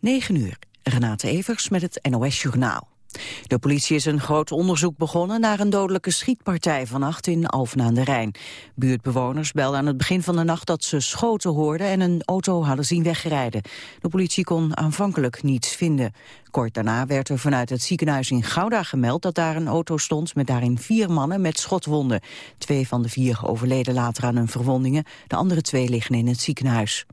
9 uur. Renate Evers met het NOS Journaal. De politie is een groot onderzoek begonnen naar een dodelijke schietpartij vannacht in Alphen aan de Rijn. Buurtbewoners belden aan het begin van de nacht dat ze schoten hoorden en een auto hadden zien wegrijden. De politie kon aanvankelijk niets vinden. Kort daarna werd er vanuit het ziekenhuis in Gouda gemeld dat daar een auto stond met daarin vier mannen met schotwonden. Twee van de vier overleden later aan hun verwondingen, de andere twee liggen in het ziekenhuis.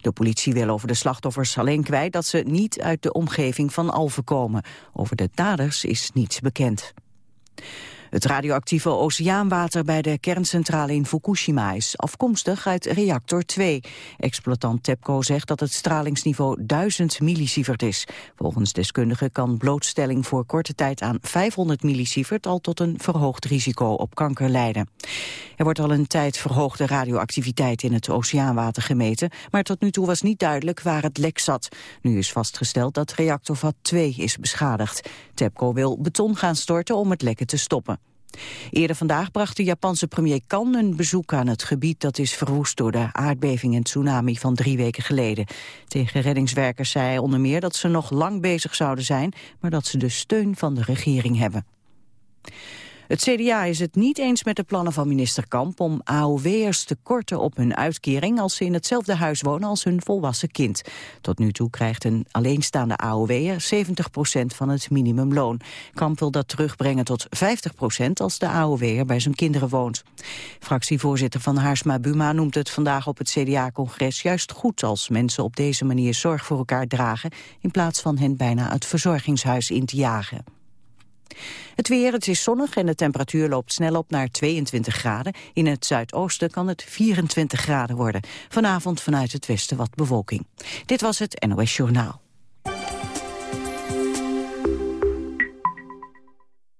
De politie wil over de slachtoffers alleen kwijt dat ze niet uit de omgeving van Alphen komen. Over de daders is niets bekend. Het radioactieve oceaanwater bij de kerncentrale in Fukushima is afkomstig uit reactor 2. Exploitant TEPCO zegt dat het stralingsniveau 1000 millisievert is. Volgens deskundigen kan blootstelling voor korte tijd aan 500 millisievert al tot een verhoogd risico op kanker leiden. Er wordt al een tijd verhoogde radioactiviteit in het oceaanwater gemeten, maar tot nu toe was niet duidelijk waar het lek zat. Nu is vastgesteld dat reactorvat 2 is beschadigd. TEPCO wil beton gaan storten om het lekken te stoppen. Eerder vandaag bracht de Japanse premier Kan een bezoek aan het gebied dat is verwoest door de aardbeving en tsunami van drie weken geleden. Tegen reddingswerkers zei hij onder meer dat ze nog lang bezig zouden zijn, maar dat ze de steun van de regering hebben. Het CDA is het niet eens met de plannen van minister Kamp om AOW'ers te korten op hun uitkering als ze in hetzelfde huis wonen als hun volwassen kind. Tot nu toe krijgt een alleenstaande AOW'er 70% van het minimumloon. Kamp wil dat terugbrengen tot 50% als de AOW'er bij zijn kinderen woont. Fractievoorzitter van Haarsma Buma noemt het vandaag op het CDA-congres juist goed als mensen op deze manier zorg voor elkaar dragen in plaats van hen bijna het verzorgingshuis in te jagen. Het weer, het is zonnig en de temperatuur loopt snel op naar 22 graden. In het zuidoosten kan het 24 graden worden. Vanavond vanuit het westen wat bewolking. Dit was het NOS Journaal.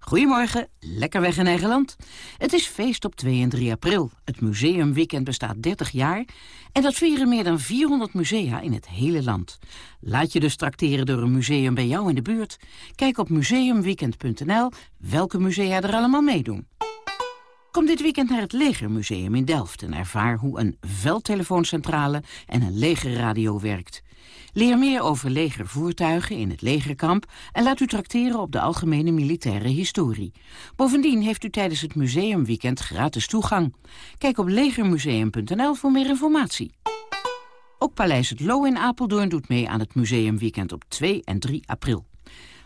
Goedemorgen, lekker weg in eigen land. Het is feest op 2 en 3 april. Het museumweekend bestaat 30 jaar en dat vieren meer dan 400 musea in het hele land. Laat je dus trakteren door een museum bij jou in de buurt. Kijk op museumweekend.nl welke musea er allemaal meedoen. Kom dit weekend naar het Legermuseum in Delft en ervaar hoe een veldtelefooncentrale en een legerradio werkt. Leer meer over legervoertuigen in het legerkamp en laat u trakteren op de algemene militaire historie. Bovendien heeft u tijdens het museumweekend gratis toegang. Kijk op legermuseum.nl voor meer informatie. Ook Paleis het Loo in Apeldoorn doet mee aan het museumweekend op 2 en 3 april.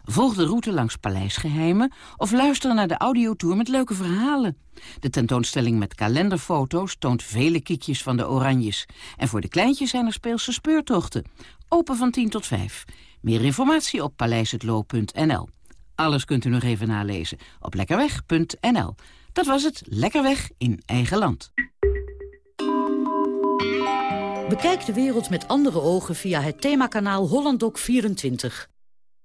Volg de route langs Paleisgeheimen of luister naar de audiotour met leuke verhalen. De tentoonstelling met kalenderfoto's toont vele kiekjes van de Oranjes. En voor de kleintjes zijn er speelse speurtochten. Open van 10 tot 5. Meer informatie op paleishetlo.nl. Alles kunt u nog even nalezen op lekkerweg.nl. Dat was het Lekkerweg in eigen land. Bekijk de wereld met andere ogen via het themakanaal HollandDoc24.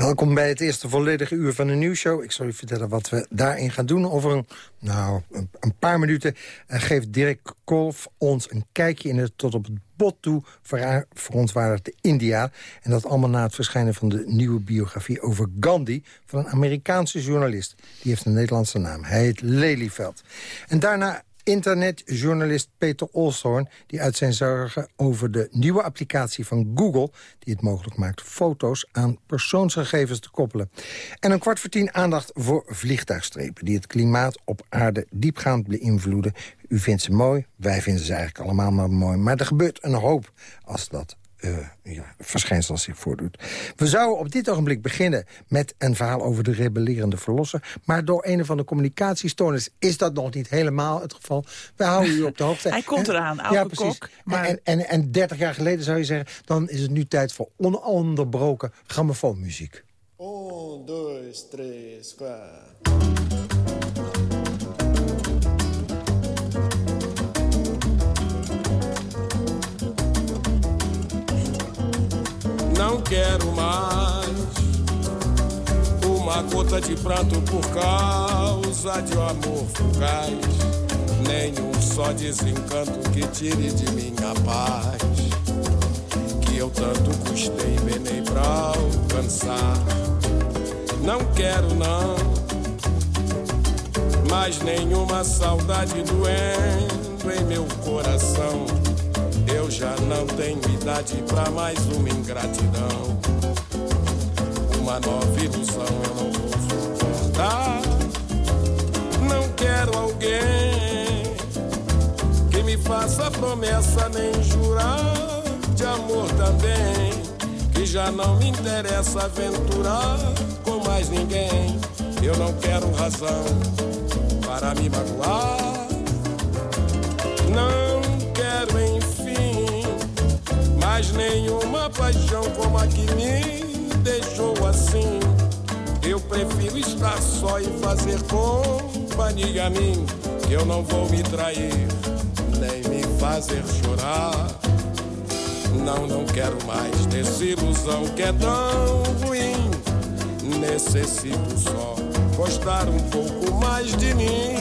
Welkom bij het eerste volledige uur van de nieuwsshow. Ik zal u vertellen wat we daarin gaan doen. Over een, nou, een, paar minuten uh, geeft Dirk Kolf ons een kijkje in het tot op het bot toe verontwaardigde India. En dat allemaal na het verschijnen van de nieuwe biografie over Gandhi... van een Amerikaanse journalist. Die heeft een Nederlandse naam. Hij heet Lelyveld. En daarna internetjournalist Peter Olshoorn... die uit zijn zorgen over de nieuwe applicatie van Google... die het mogelijk maakt foto's aan persoonsgegevens te koppelen. En een kwart voor tien aandacht voor vliegtuigstrepen... die het klimaat op aarde diepgaand beïnvloeden. U vindt ze mooi, wij vinden ze eigenlijk allemaal maar mooi. Maar er gebeurt een hoop als dat uh, ja, verschijnsel zich voordoet. We zouden op dit ogenblik beginnen met een verhaal over de rebellerende verlosser. Maar door een of andere communicatiestoornis is dat nog niet helemaal het geval. We houden u op de hoogte. Hij komt eraan, oude ja, precies. Kok, maar... En, en, en 30 jaar geleden zou je zeggen, dan is het nu tijd voor ononderbroken grammofoonmuziek. Um, dois, três, quatro. Não quero mais uma gota de pranto por causa de um amor fugaz, nenhum só desencanto que tire de minha paz que eu tanto custei penei pra alcançar. Não quero não, mais nenhuma saudade doendo em meu coração. Tenho idade pra mais uma ingratidão. Uma nova ilusão eu não vou suportar. Não quero alguém que me faça promessa nem jurar de amor também. Que já não me interessa aventurar com mais ninguém. Eu não quero razão para me magoar. Mais nenhuma paixão como a que me deixou assim. Eu prefiro estar só e fazer companhia a mim. Eu não vou me trair, nem me fazer chorar. Não, não quero mais desilusão que é tão ruim. Necessito só gostar um pouco mais de mim.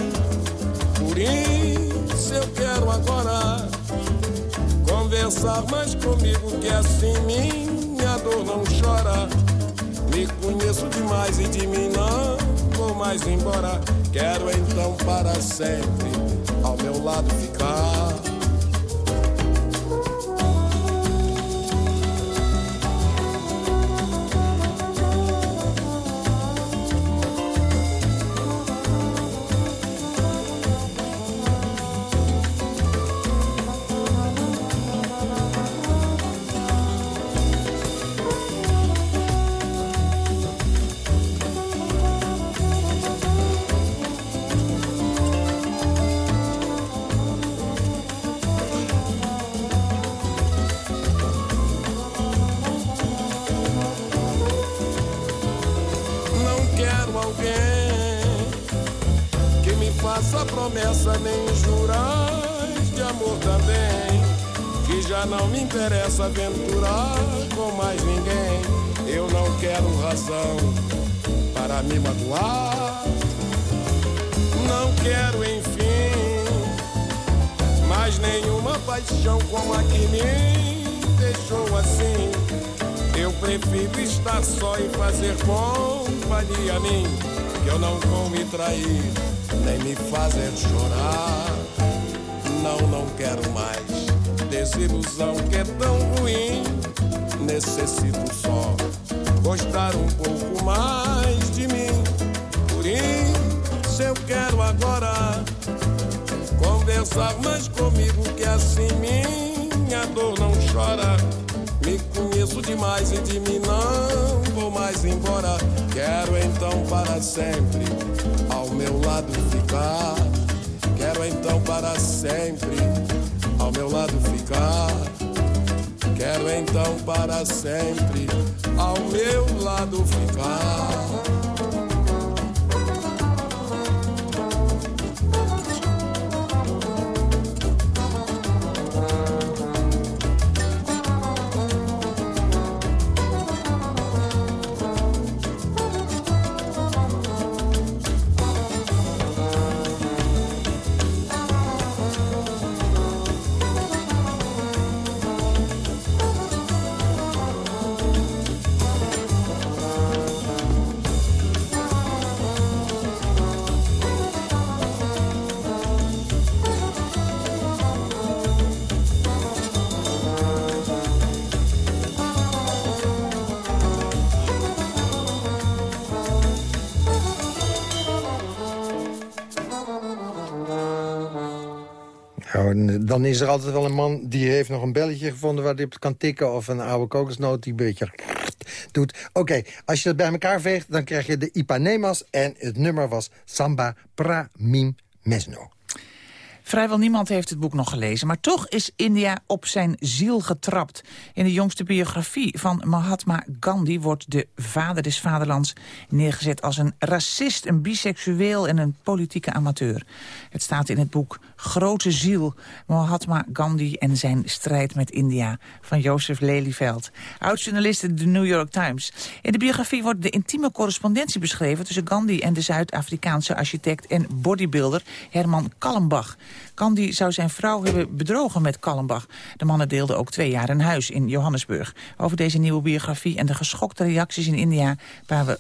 Por isso eu quero agora conversar mais comigo, que assim minha dor não chora. Me conheço demais e de mim não vou mais embora. Quero então para sempre ao meu lado ficar. Quero alguém que me faça promessa nem jurais de amor também. Que já não me interessa aventurar com mais ninguém. Eu não quero razão para me magoar. Não quero, enfim, mais nenhuma paixão como a que me deixou assim. Eu prefiro estar só e fazer a mim, que eu não vou me trair, nem me fazer chorar. Não, não quero mais desilusão que é tão ruim. Necessito só gostar um pouco mais de mim. Por isso eu quero agora conversar mais comigo, que assim minha dor não chora. Me conheço demais e de mim não vou mais embora. Quero então para sempre ao meu lado ficar. Quero então para sempre ao meu lado ficar. Quero então para sempre ao meu lado ficar. Nou, dan is er altijd wel een man die heeft nog een belletje gevonden... waar hij op kan tikken of een oude kokosnoot die een beetje doet. Oké, als je dat bij elkaar veegt, dan krijg je de Ipanemas... en het nummer was Samba Pra Mim Mesno. Vrijwel niemand heeft het boek nog gelezen, maar toch is India op zijn ziel getrapt. In de jongste biografie van Mahatma Gandhi wordt de vader des vaderlands neergezet als een racist, een biseksueel en een politieke amateur. Het staat in het boek Grote Ziel, Mahatma Gandhi en zijn strijd met India van Jozef Lelyveld. Oud-journalist in de New York Times. In de biografie wordt de intieme correspondentie beschreven tussen Gandhi en de Zuid-Afrikaanse architect en bodybuilder Herman Kallenbach. Gandhi zou zijn vrouw hebben bedrogen met Kallenbach. De mannen deelden ook twee jaar een huis in Johannesburg. Over deze nieuwe biografie en de geschokte reacties in India...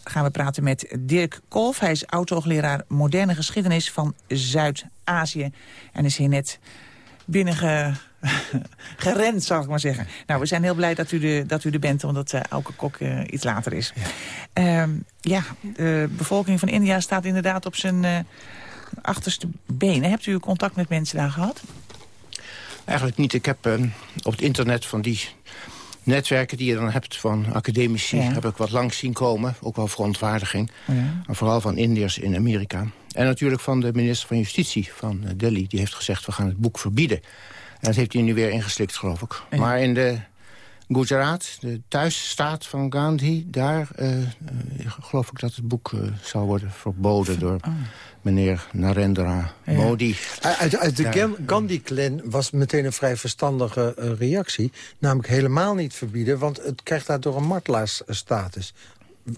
gaan we praten met Dirk Kolf. Hij is oud-hoogleraar moderne geschiedenis van Zuid-Azië. En is hier net binnen gerend, zal ik maar zeggen. Nou, we zijn heel blij dat u, de, dat u er bent, omdat uh, Elke Kok uh, iets later is. Ja. Ehm, ja, de bevolking van India staat inderdaad op zijn uh, achterste benen. Hebt u contact met mensen daar gehad? Eigenlijk niet. Ik heb ehm, op het internet van die netwerken die je dan hebt van academici... Ja. heb ik wat langs zien komen, ook wel verontwaardiging. Ja. Maar vooral van Indiërs in Amerika. En natuurlijk van de minister van Justitie van Delhi. Die heeft gezegd, we gaan het boek verbieden. En dat heeft hij nu weer ingeslikt, geloof ik. Ja. Maar in de Gujarat, de thuisstaat van Gandhi... daar uh, uh, geloof ik dat het boek uh, zou worden verboden... door oh. meneer Narendra ja. Modi. Uit, uit de ja. Gandhi-clan was meteen een vrij verstandige reactie. Namelijk helemaal niet verbieden, want het krijgt daardoor een martelaarsstatus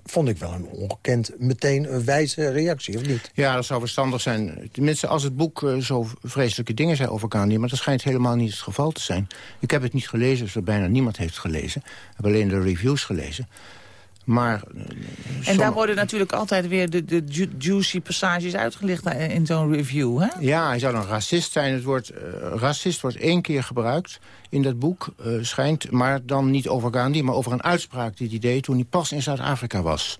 vond ik wel een ongekend, meteen een wijze reactie, of niet? Ja, dat zou verstandig zijn. Tenminste, als het boek uh, zo vreselijke dingen zei over Gandhi... maar dat schijnt helemaal niet het geval te zijn. Ik heb het niet gelezen, dus bijna niemand heeft gelezen. Ik heb alleen de reviews gelezen. Maar, uh, en daar worden natuurlijk altijd weer de, de ju juicy passages uitgelicht in zo'n review, hè? Ja, hij zou een racist zijn. Het woord uh, racist wordt één keer gebruikt in dat boek, uh, schijnt. Maar dan niet over Gandhi, maar over een uitspraak die hij deed... toen hij pas in Zuid-Afrika was.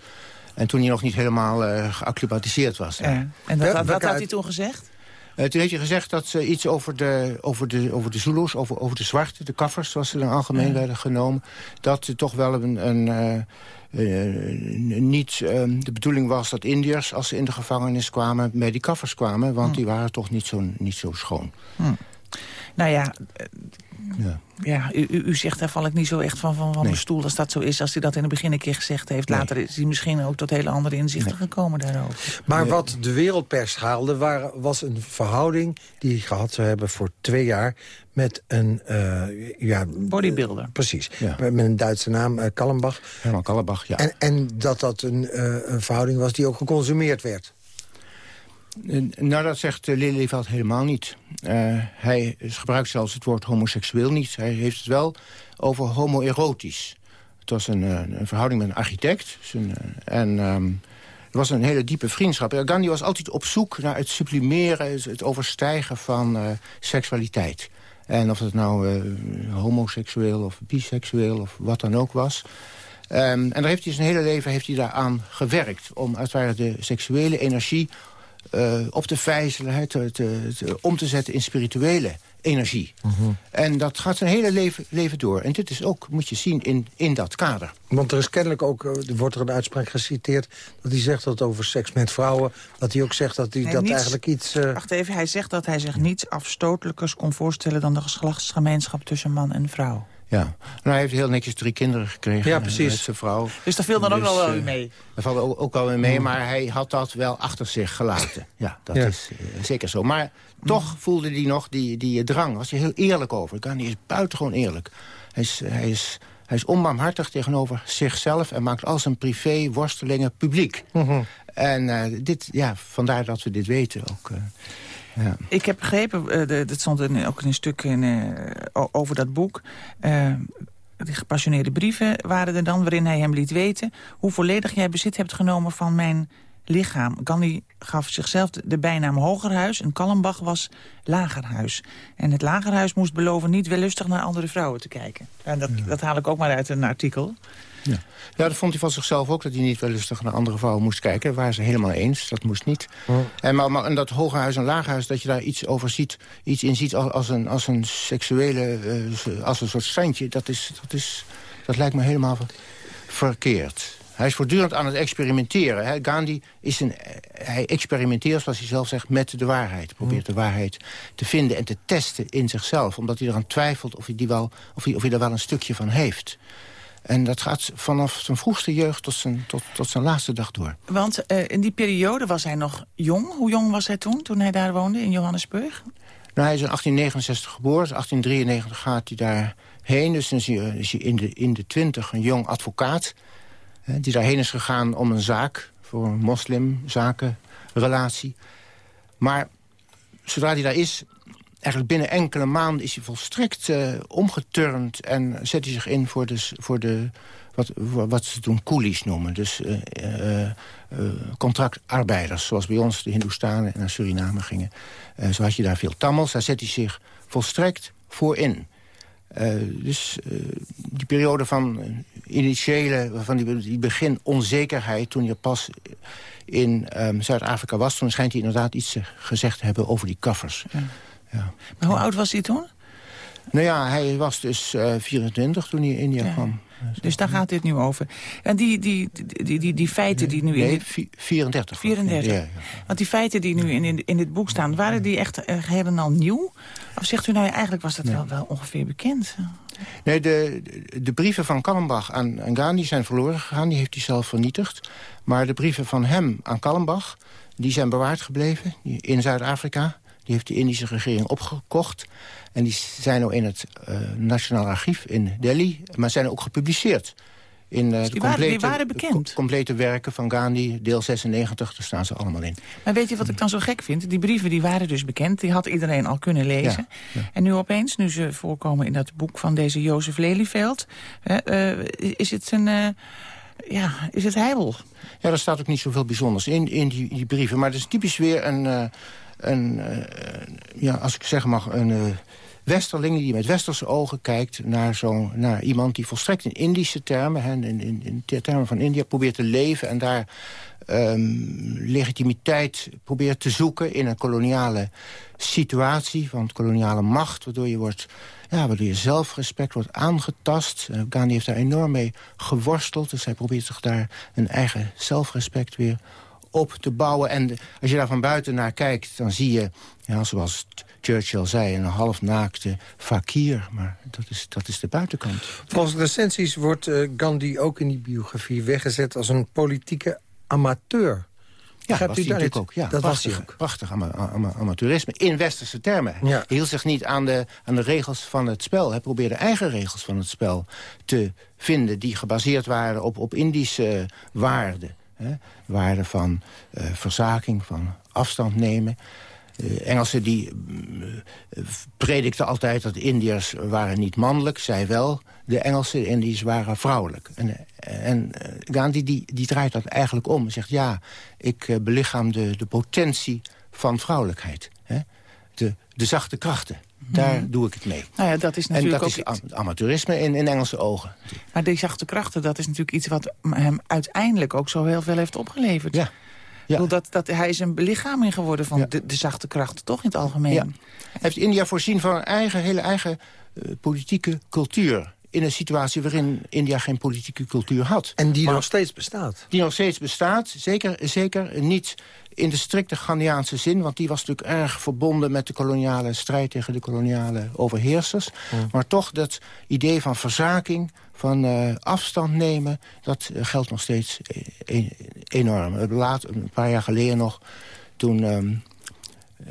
En toen hij nog niet helemaal uh, geacclimatiseerd was. En wat, wat, wat had hij toen gezegd? Uh, toen heeft hij gezegd dat ze iets over de, over de, over de Zulus, over, over de zwarte, de kaffers, zoals ze dan algemeen werden genomen, dat het toch wel een, een uh, uh, niet uh, de bedoeling was dat Indiërs, als ze in de gevangenis kwamen, bij die kaffers kwamen, want hm. die waren toch niet zo, niet zo schoon. Hm. Nou ja, ja. ja u, u, zegt daar val ik niet zo echt van, van, van nee. de stoel als dat zo is. Als hij dat in het begin een keer gezegd heeft. Nee. Later is hij misschien ook tot hele andere inzichten nee. gekomen daarover. Maar wat de wereldpers haalde waren, was een verhouding die hij gehad zou hebben voor twee jaar met een... Uh, ja, Bodybuilder. Uh, precies. Ja. Met een Duitse naam, uh, Kallenbach. Herman Kallenbach, ja. En, en dat dat een, een verhouding was die ook geconsumeerd werd. Nou, dat zegt uh, Lelyveld helemaal niet. Uh, hij gebruikt zelfs het woord homoseksueel niet. Hij heeft het wel over homoerotisch. Het was een, een verhouding met een architect. Een, en um, het was een hele diepe vriendschap. Gandhi was altijd op zoek naar het sublimeren, het overstijgen van seksualiteit. En of het nou homoseksueel of biseksueel of wat dan ook was... Um, en daar heeft hij zijn hele leven heeft hij daaraan gewerkt... om als ware de seksuele energie uh, op te vijzelen, te, te, te, om te zetten in spirituele energie. -huh. En dat gaat zijn hele leven, leven door. En dit is ook, moet je zien, in, in dat kader. Want er is kennelijk ook, er wordt er een uitspraak geciteerd... dat hij zegt dat over seks met vrouwen... dat hij ook zegt dat hij nee, dat niets, eigenlijk iets... Uh... Wacht even, hij zegt dat hij zich niets afstotelijkers kon voorstellen... dan de geslachtsgemeenschap tussen man en vrouw. Ja, nou, hij heeft heel netjes drie kinderen gekregen. Ja, precies. Met zijn vrouw. Dus daar viel dan dus, ook wel uh, mee? Daar valt ook, ook wel weer mee, maar hij had dat wel achter zich gelaten. Ja, dat ja. is uh, zeker zo. Maar toch voelde hij nog die, die drang. Was hij heel eerlijk over. Gandhi is buitengewoon eerlijk. Hij is, hij is, hij is onbarmhartig tegenover zichzelf... en maakt al zijn privé-worstelingen publiek. Uh -huh. En uh, dit, ja, vandaar dat we dit weten ook... Ja. Ik heb begrepen, uh, dat stond in, ook in een stuk in, uh, over dat boek... Uh, die gepassioneerde brieven waren er dan, waarin hij hem liet weten... hoe volledig jij bezit hebt genomen van mijn lichaam. Gandhi gaf zichzelf de, bijnaam Hogerhuis en Kallenbach was Lagerhuis. En het Lagerhuis moest beloven niet wellustig naar andere vrouwen te kijken. En dat, ja. dat haal ik ook maar uit een artikel. Ja. ja, dat vond hij van zichzelf ook, dat hij niet wel lustig naar andere vrouwen moest kijken. Daar waren ze helemaal eens, dat moest niet. Oh. En, maar, maar en dat hoge huis en lage huis, dat je daar iets over ziet, iets in ziet als, als, een, als een seksuele, uh, als een soort standje, dat, is, dat, is, dat lijkt me helemaal verkeerd. Hij is voortdurend aan het experimenteren. Hè. Gandhi is een, hij experimenteert, zoals hij zelf zegt, met de waarheid. Probeert de waarheid te vinden en te testen in zichzelf. Omdat hij eraan twijfelt of hij, die wel, of hij, of hij er wel een stukje van heeft. En dat gaat vanaf zijn vroegste jeugd tot zijn, tot, tot zijn laatste dag door. Want uh, in die periode was hij nog jong. Hoe jong was hij toen, toen hij daar woonde in Johannesburg? Nou, hij is in 1869 geboren. 1893 gaat hij daarheen. Dus dan is hij, is hij in, de, in de twintig een jong advocaat... Hè, die daarheen is gegaan om een zaak... voor een moslim-zakenrelatie. Maar zodra hij daar is, eigenlijk binnen enkele maanden is hij volstrekt uh, omgeturnd... en zet hij zich in voor de, voor de wat, wat ze toen coolies noemen. Dus uh, uh, contractarbeiders, zoals bij ons de Hindoestanen naar Suriname gingen. zo had je daar veel Tamils, daar zet hij zich volstrekt voor in. dus die periode van initiële, van die, begin onzekerheid... toen je pas in um, Zuid-Afrika was... toen schijnt hij inderdaad iets gezegd te hebben over die kaffers. Ja. Ja. Maar hoe oud was hij toen? Nou ja, hij was dus uh, 24 toen hij in India ja. kwam. Dus daar gaat dit nu over. En die, die, die, die, die feiten die nu... Nee, in 34. 34. Ja, Want die feiten die nu in, in, in dit boek staan... waren die echt uh, helemaal nieuw? Of zegt u nou, eigenlijk was dat wel, wel ongeveer bekend? Nee, de, de brieven van Kallenbach aan, aan Gandhi zijn verloren gegaan. Die heeft hij zelf vernietigd. Maar de brieven van hem aan Kallenbach... die zijn bewaard gebleven in Zuid-Afrika. Die heeft de Indische regering opgekocht. En die zijn nu in het uh, Nationaal Archief in Delhi. Maar zijn ook gepubliceerd. In uh, dus de complete, complete, waren bekend? complete werken van Gandhi, deel 96, daar staan ze allemaal in. Maar weet je wat ik dan zo gek vind? Die brieven die waren dus bekend, die had iedereen al kunnen lezen. Ja, ja. En nu opeens, nu ze voorkomen in dat boek van deze Jozef Lelyveld... Uh, is het een... Ja, is het heibel? Ja, er staat ook niet zoveel bijzonders in, in die, die brieven. Maar het is typisch weer een een, uh, ja, als ik zeggen mag, een uh, westerling die met westerse ogen kijkt naar, zo, naar iemand die volstrekt in Indische termen, hè, in, in, in termen van India, probeert te leven en daar um, legitimiteit probeert te zoeken in een koloniale situatie, van koloniale macht, waardoor je wordt ja, waardoor je zelfrespect wordt aangetast. Uh, Gandhi heeft daar enorm mee geworsteld. Dus hij probeert zich daar een eigen zelfrespect weer op te bouwen. En als je daar van buiten naar kijkt, dan zie je, ja, zoals Churchill zei... een halfnaakte fakir, maar dat is, dat is de buitenkant. Volgens recensies wordt uh, Gandhi ook in die biografie weggezet... als een politieke amateur. Ja, dat was natuurlijk ook. Ja, dat prachtig, was hij ook. Prachtig ama ama amateurisme in westerse termen. Ja. Hij hield zich niet aan de, aan de regels van het spel. Hij probeerde eigen regels van het spel te vinden... die gebaseerd waren op, op Indische waarden. Hè? Van uh, verzaking, van afstand nemen. Uh, Engelsen die uh, predikten altijd dat Indiërs waren niet mannelijk. Zij wel. De Engelsen Indiërs waren vrouwelijk. En, en Gandhi die, die draait dat eigenlijk om. Hij zegt ja, ik belichaam de, de potentie van vrouwelijkheid. Hè? De, de zachte krachten. Daar mm. doe ik het mee. Nou ja, dat is natuurlijk en dat ook is amateurisme in, in Engelse ogen. Maar die zachte krachten, dat is natuurlijk iets wat hem uiteindelijk ook zo heel veel heeft opgeleverd. Ja. Ja. Bedoel, dat, dat, hij is een belichaming geworden van ja. de, de, zachte krachten, toch in het algemeen? Ja. Heeft India voorzien van een eigen, hele eigen uh, politieke cultuur in een situatie waarin India geen politieke cultuur had. En die maar, nog steeds bestaat. Die nog steeds bestaat, zeker, zeker niet in de strikte Ghandiaanse zin... want die was natuurlijk erg verbonden met de koloniale strijd... tegen de koloniale overheersers. Maar toch dat idee van verzaking, van uh, afstand nemen... dat uh, geldt nog steeds e enorm. Laat, een paar jaar geleden nog, toen... Um,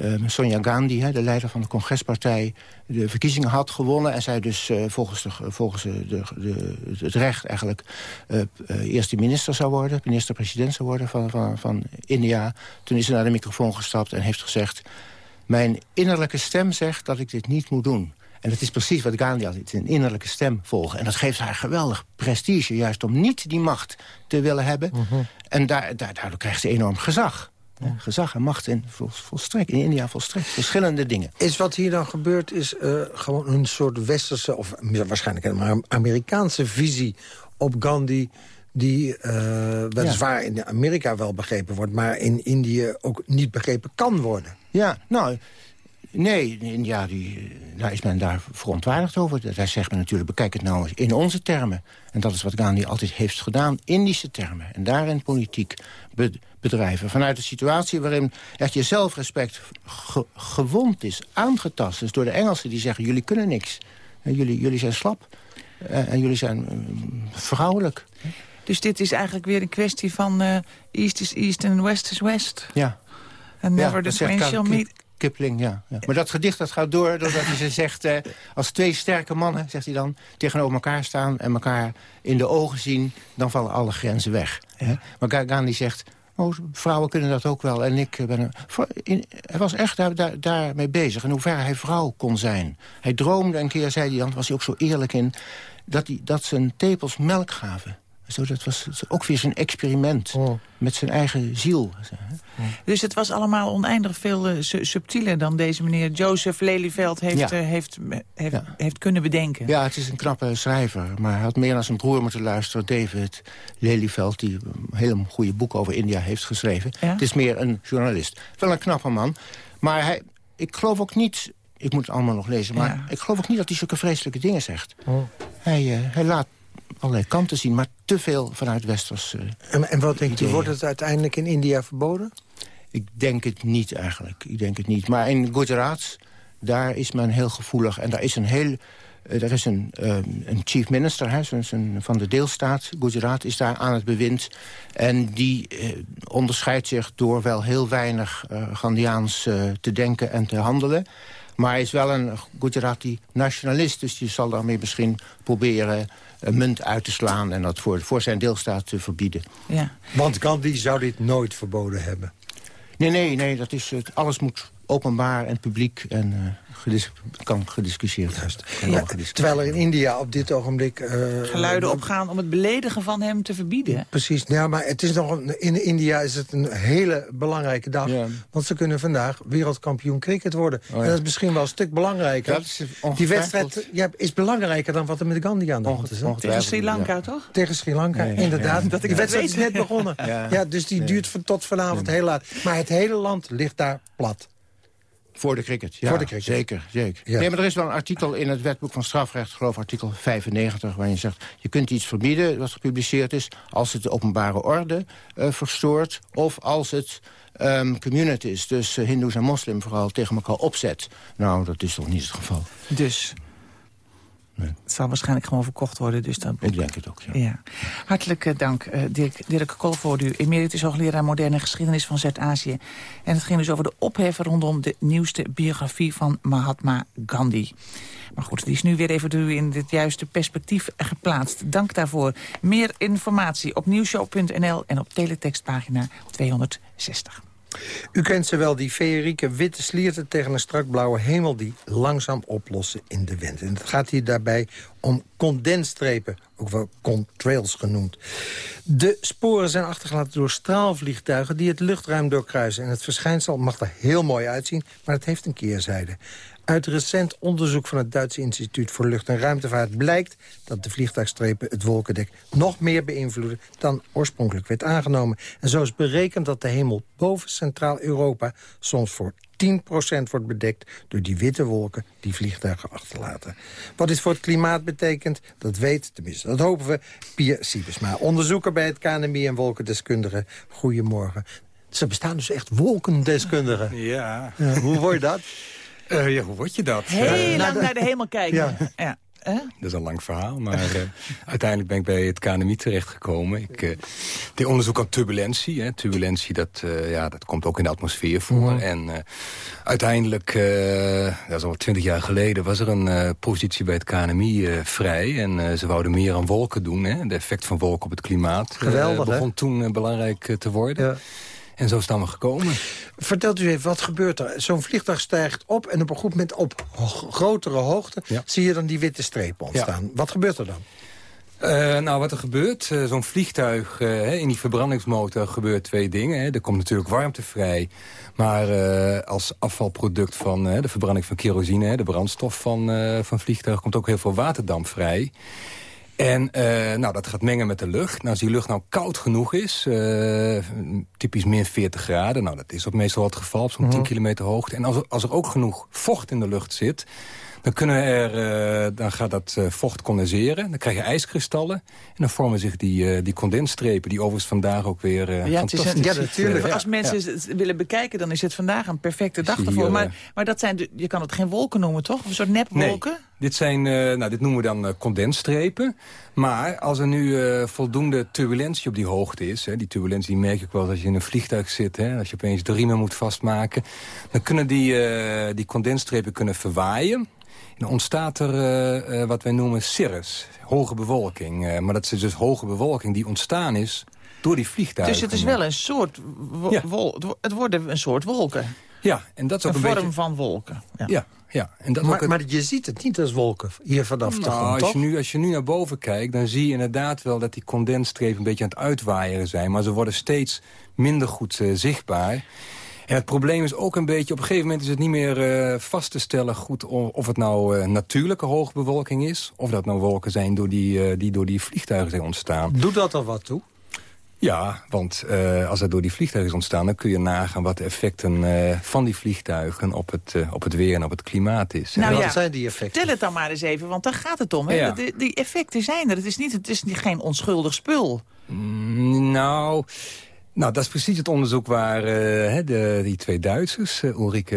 uh, Sonia Gandhi, hè, de leider van de congrespartij... de verkiezingen had gewonnen... en zij dus uh, volgens, de, volgens de, de, het recht eigenlijk... Uh, eerste minister zou worden, minister-president zou worden van, van, van India. Toen is ze naar de microfoon gestapt en heeft gezegd... mijn innerlijke stem zegt dat ik dit niet moet doen. En dat is precies wat Gandhi had, een innerlijke stem volgen. En dat geeft haar geweldig prestige, juist om niet die macht te willen hebben. Uh -huh. En daar, daar, daardoor krijgt ze enorm gezag. Gezag en macht in, vol, volstrekt, in India volstrekt verschillende dingen. Is wat hier dan gebeurt, is uh, gewoon een soort westerse... of waarschijnlijk een Amerikaanse visie op Gandhi... die uh, weliswaar ja. in Amerika wel begrepen wordt... maar in Indië ook niet begrepen kan worden. Ja, nou, Nee, ja, die, daar is men daar verontwaardigd over. Daar zegt men natuurlijk, bekijk het nou eens in onze termen. En dat is wat Gandhi altijd heeft gedaan, Indische termen. En daarin politiek bedrijven. Vanuit een situatie waarin echt je zelfrespect gewond is, aangetast is door de Engelsen... die zeggen, jullie kunnen niks. En jullie, jullie zijn slap. Eh, en jullie zijn uh, vrouwelijk. Dus dit is eigenlijk weer een kwestie van uh, East is East en West is West. Ja. And never ja, the twain shall meet. Kipling, ja, ja, Maar dat gedicht dat gaat door doordat hij ze zegt... Eh, als twee sterke mannen, zegt hij dan, tegenover elkaar staan... en elkaar in de ogen zien, dan vallen alle grenzen weg. Ja. Maar Gandhi zegt, oh, vrouwen kunnen dat ook wel. En ik ben er, hij was echt daar, daar, daarmee bezig. En hoe ver hij vrouw kon zijn. Hij droomde een keer, zei hij was hij ook zo eerlijk in... dat, hij, dat zijn tepels melk gaven. Zo, dat was ook weer zijn experiment oh. met zijn eigen ziel. Dus het was allemaal oneindig veel uh, subtieler dan deze meneer Joseph Lelyveld heeft, uh, heeft, heeft, heeft, kunnen bedenken. Ja, het is een knappe schrijver. Maar hij had meer naar zijn broer moeten luisteren, David Lelyveld... die een heel goede boek over India heeft geschreven. Het is meer een journalist. Wel een knappe man. Maar hij, ik geloof ook niet... Ik moet het allemaal nog lezen, maar ik geloof ook niet dat hij zulke vreselijke dingen zegt. Oh. Hij, uh, hij laat allerlei kanten zien, maar te veel vanuit westers uh, en, en wat denkt u, wordt het uiteindelijk in India verboden? Ik denk het niet eigenlijk. Ik denk het niet. Maar in Gujarat, daar is men heel gevoelig. En daar is een heel... Uh, er is een, uh, een chief minister hè, van de deelstaat. Gujarat is daar aan het bewind. En die onderscheidt zich door wel heel weinig Gandhiaans te denken en te handelen. Maar hij is wel een Gujarati nationalist. Dus die zal daarmee misschien proberen een munt uit te slaan... en dat voor, voor zijn deelstaat te verbieden. Ja. Want Gandhi zou dit nooit verboden hebben? Nee, nee, nee. Dat is, het, alles moet openbaar en publiek en uh, gedis kan gediscussieerd Juist. Ja, terwijl er in India op dit ogenblik... Uh, Geluiden opgaan om het beledigen van hem te verbieden. Precies, ja, maar het is nog een, in India is het een hele belangrijke dag. Want ze kunnen vandaag wereldkampioen cricket worden. Oh, en dat is misschien wel een stuk belangrijker. Dat is Die wedstrijd ja, is belangrijker dan wat er met Gandhi aan de hand is. Tegen Sri Lanka, toch? Tegen Sri Lanka, inderdaad. Dat ik Die wedstrijd is net begonnen. ja. dus die duurt tot vanavond heel laat. Maar het hele land ligt daar plat. Voor de cricket, ja. Voor de cricket. Zeker, zeker. Nee, maar er is wel een artikel in het wetboek van strafrecht, geloof artikel 95... waarin je zegt, je kunt iets verbieden wat gepubliceerd is... als het de openbare orde uh, verstoort of als het um, communities... dus uh, hindoes en moslim vooral tegen elkaar opzet. Nou, dat is toch niet het geval. Dus het zal waarschijnlijk gewoon verkocht worden. Dus dat Ik denk het ook, ja. ja. Hartelijk uh, dank, uh, Dirk, Dirk Kolvoort, u emeritus hoogleraar moderne geschiedenis van Zuid-Azië. En het ging dus over de opheffen rondom de nieuwste biografie van Mahatma Gandhi. Maar goed, die is nu weer even in het juiste perspectief geplaatst. Dank daarvoor. Meer informatie op nieuwshow.nl en op teletextpagina 260. U kent ze wel, die feerieke witte slierten tegen een strak blauwe hemel... die langzaam oplossen in de wind. En het gaat hier daarbij om condensstrepen, ook wel contrails genoemd. De sporen zijn achtergelaten door straalvliegtuigen... die het luchtruim doorkruisen. En het verschijnsel mag er heel mooi uitzien, maar het heeft een keerzijde. Uit recent onderzoek van het Duitse Instituut voor Lucht- en Ruimtevaart blijkt dat de vliegtuigstrepen het wolkendek nog meer beïnvloeden dan oorspronkelijk werd aangenomen. En zo is berekend dat de hemel boven Centraal-Europa soms voor 10% wordt bedekt door die witte wolken die vliegtuigen achterlaten. Wat dit voor het klimaat betekent, dat weet, tenminste dat hopen we, Pier Siebesma. Onderzoeker bij het KNMI en wolkendeskundige. Goedemorgen. Ze bestaan dus echt wolkendeskundigen. Ja. ja. Hoe word je dat? Uh, ja, hoe word je dat? Heel uh, lang naar de hemel kijken. Ja. ja. Dat is een lang verhaal, maar uh, uiteindelijk ben ik bij het KNMI terechtgekomen. Ik uh, deed onderzoek aan turbulentie. Hè. Turbulentie, dat, uh, ja, dat komt ook in de atmosfeer voor. En uiteindelijk, dat is al twintig jaar geleden... was er een positie bij het KNMI vrij. En ze wouden meer aan wolken doen. Hè. De effect van wolken op het klimaat Geweldig, begon toen belangrijk te worden. Ja. En zo staan we gekomen. Vertelt u even, wat gebeurt er? Zo'n vliegtuig stijgt op en op een goed moment op grotere hoogte... zie je dan die witte strepen ontstaan. Wat gebeurt er dan? Uh, nou, wat er gebeurt, uh, zo'n vliegtuig, uh, in die verbrandingsmotor gebeurt twee dingen. Hè. Er komt natuurlijk warmte vrij, maar als afvalproduct van de verbranding van kerosine... de brandstof van, van vliegtuig, komt ook heel veel waterdamp vrij. En uh, nou, dat gaat mengen met de lucht. Nou, als die lucht nou koud genoeg is, uh, typisch min 40 graden... nou, dat is ook meestal het geval op zo'n mm 10 kilometer hoogte. En als er, als er ook genoeg vocht in de lucht zit... Dan, kunnen er, uh, dan gaat dat vocht condenseren. Dan krijg je ijskristallen. En dan vormen zich die, die condensstrepen... die overigens vandaag ook weer ja, fantastisch... Een, ja, natuurlijk. als mensen het willen bekijken, dan is het vandaag een perfecte dag ervoor. Maar, maar dat zijn, je kan het geen wolken noemen, toch? Een soort nepwolken? Nee. Dit, zijn, uh, nou, dit noemen we dan uh, condensstrepen. Maar als er nu uh, voldoende turbulentie op die hoogte is... Hè, die turbulentie merk ik wel als je in een vliegtuig zit... Hè, als je opeens de riemen moet vastmaken... dan kunnen die, die condensstrepen kunnen verwaaien. Dan ontstaat er wat wij noemen cirrus, hoge bewolking. maar dat is dus hoge bewolking die ontstaan is door die vliegtuigen. Dus het is wel een soort... Ja. het worden een soort wolken. Ja, en dat is ook een, een vorm van wolken. Ja, ja. ja. En dat maar, ook het... maar je ziet het niet als wolken hier vanaf nou, de grond, als je, nu, als je nu naar boven kijkt, dan zie je inderdaad wel... dat die condensstrepen een beetje aan het uitwaaieren zijn. Maar ze worden steeds minder goed uh, zichtbaar. Het probleem is ook een beetje... op een gegeven moment is het niet meer uh, vast te stellen... goed of het nou uh, natuurlijke hoogbewolking is... of dat nou wolken zijn door die, die door die vliegtuigen zijn ontstaan. Doet dat al wat toe? Ja, want uh, als er door die vliegtuigen is ontstaan... dan kun je nagaan wat de effecten uh, van die vliegtuigen op het, uh, op het weer en op het klimaat is. Nou, wat ja, zijn die effecten? Tel het dan maar eens even, want daar gaat het om. Hè? Ja. De, die effecten zijn er. Het is, niet, het is geen onschuldig spul. Mm, nou... Nou, dat is precies het onderzoek waar uh, de, die twee Duitsers... Uh, Ulrike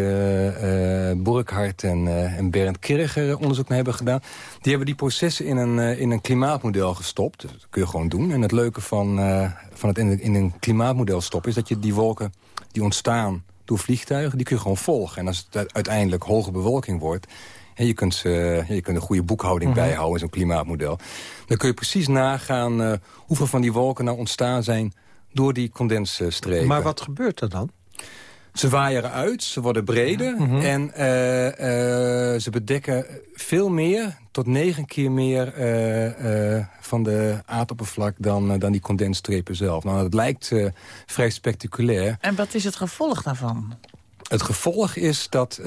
uh, Burkhardt en, en Bernd Kircher onderzoek naar hebben gedaan. Die hebben die processen in een, in een klimaatmodel gestopt. Dat kun je gewoon doen. En het leuke van, van het in, in, een klimaatmodel stoppen... is dat je die wolken die ontstaan door vliegtuigen... die kun je gewoon volgen. En als het uiteindelijk hoge bewolking wordt... En je kunt, uh, je kunt een goede boekhouding -huh. bijhouden in zo'n klimaatmodel. Dan kun je precies nagaan uh, hoeveel van die wolken nou ontstaan zijn door die condensstrepen. Maar wat gebeurt er dan? Ze waaien uit, ze worden breder ja. mm -hmm. en uh, uh, ze bedekken veel meer, tot negen keer meer uh, van de aardoppervlak dan, dan die condensstrepen zelf. Nou, dat lijkt vrij spectaculair. En wat is het gevolg daarvan? Het gevolg is dat... Uh,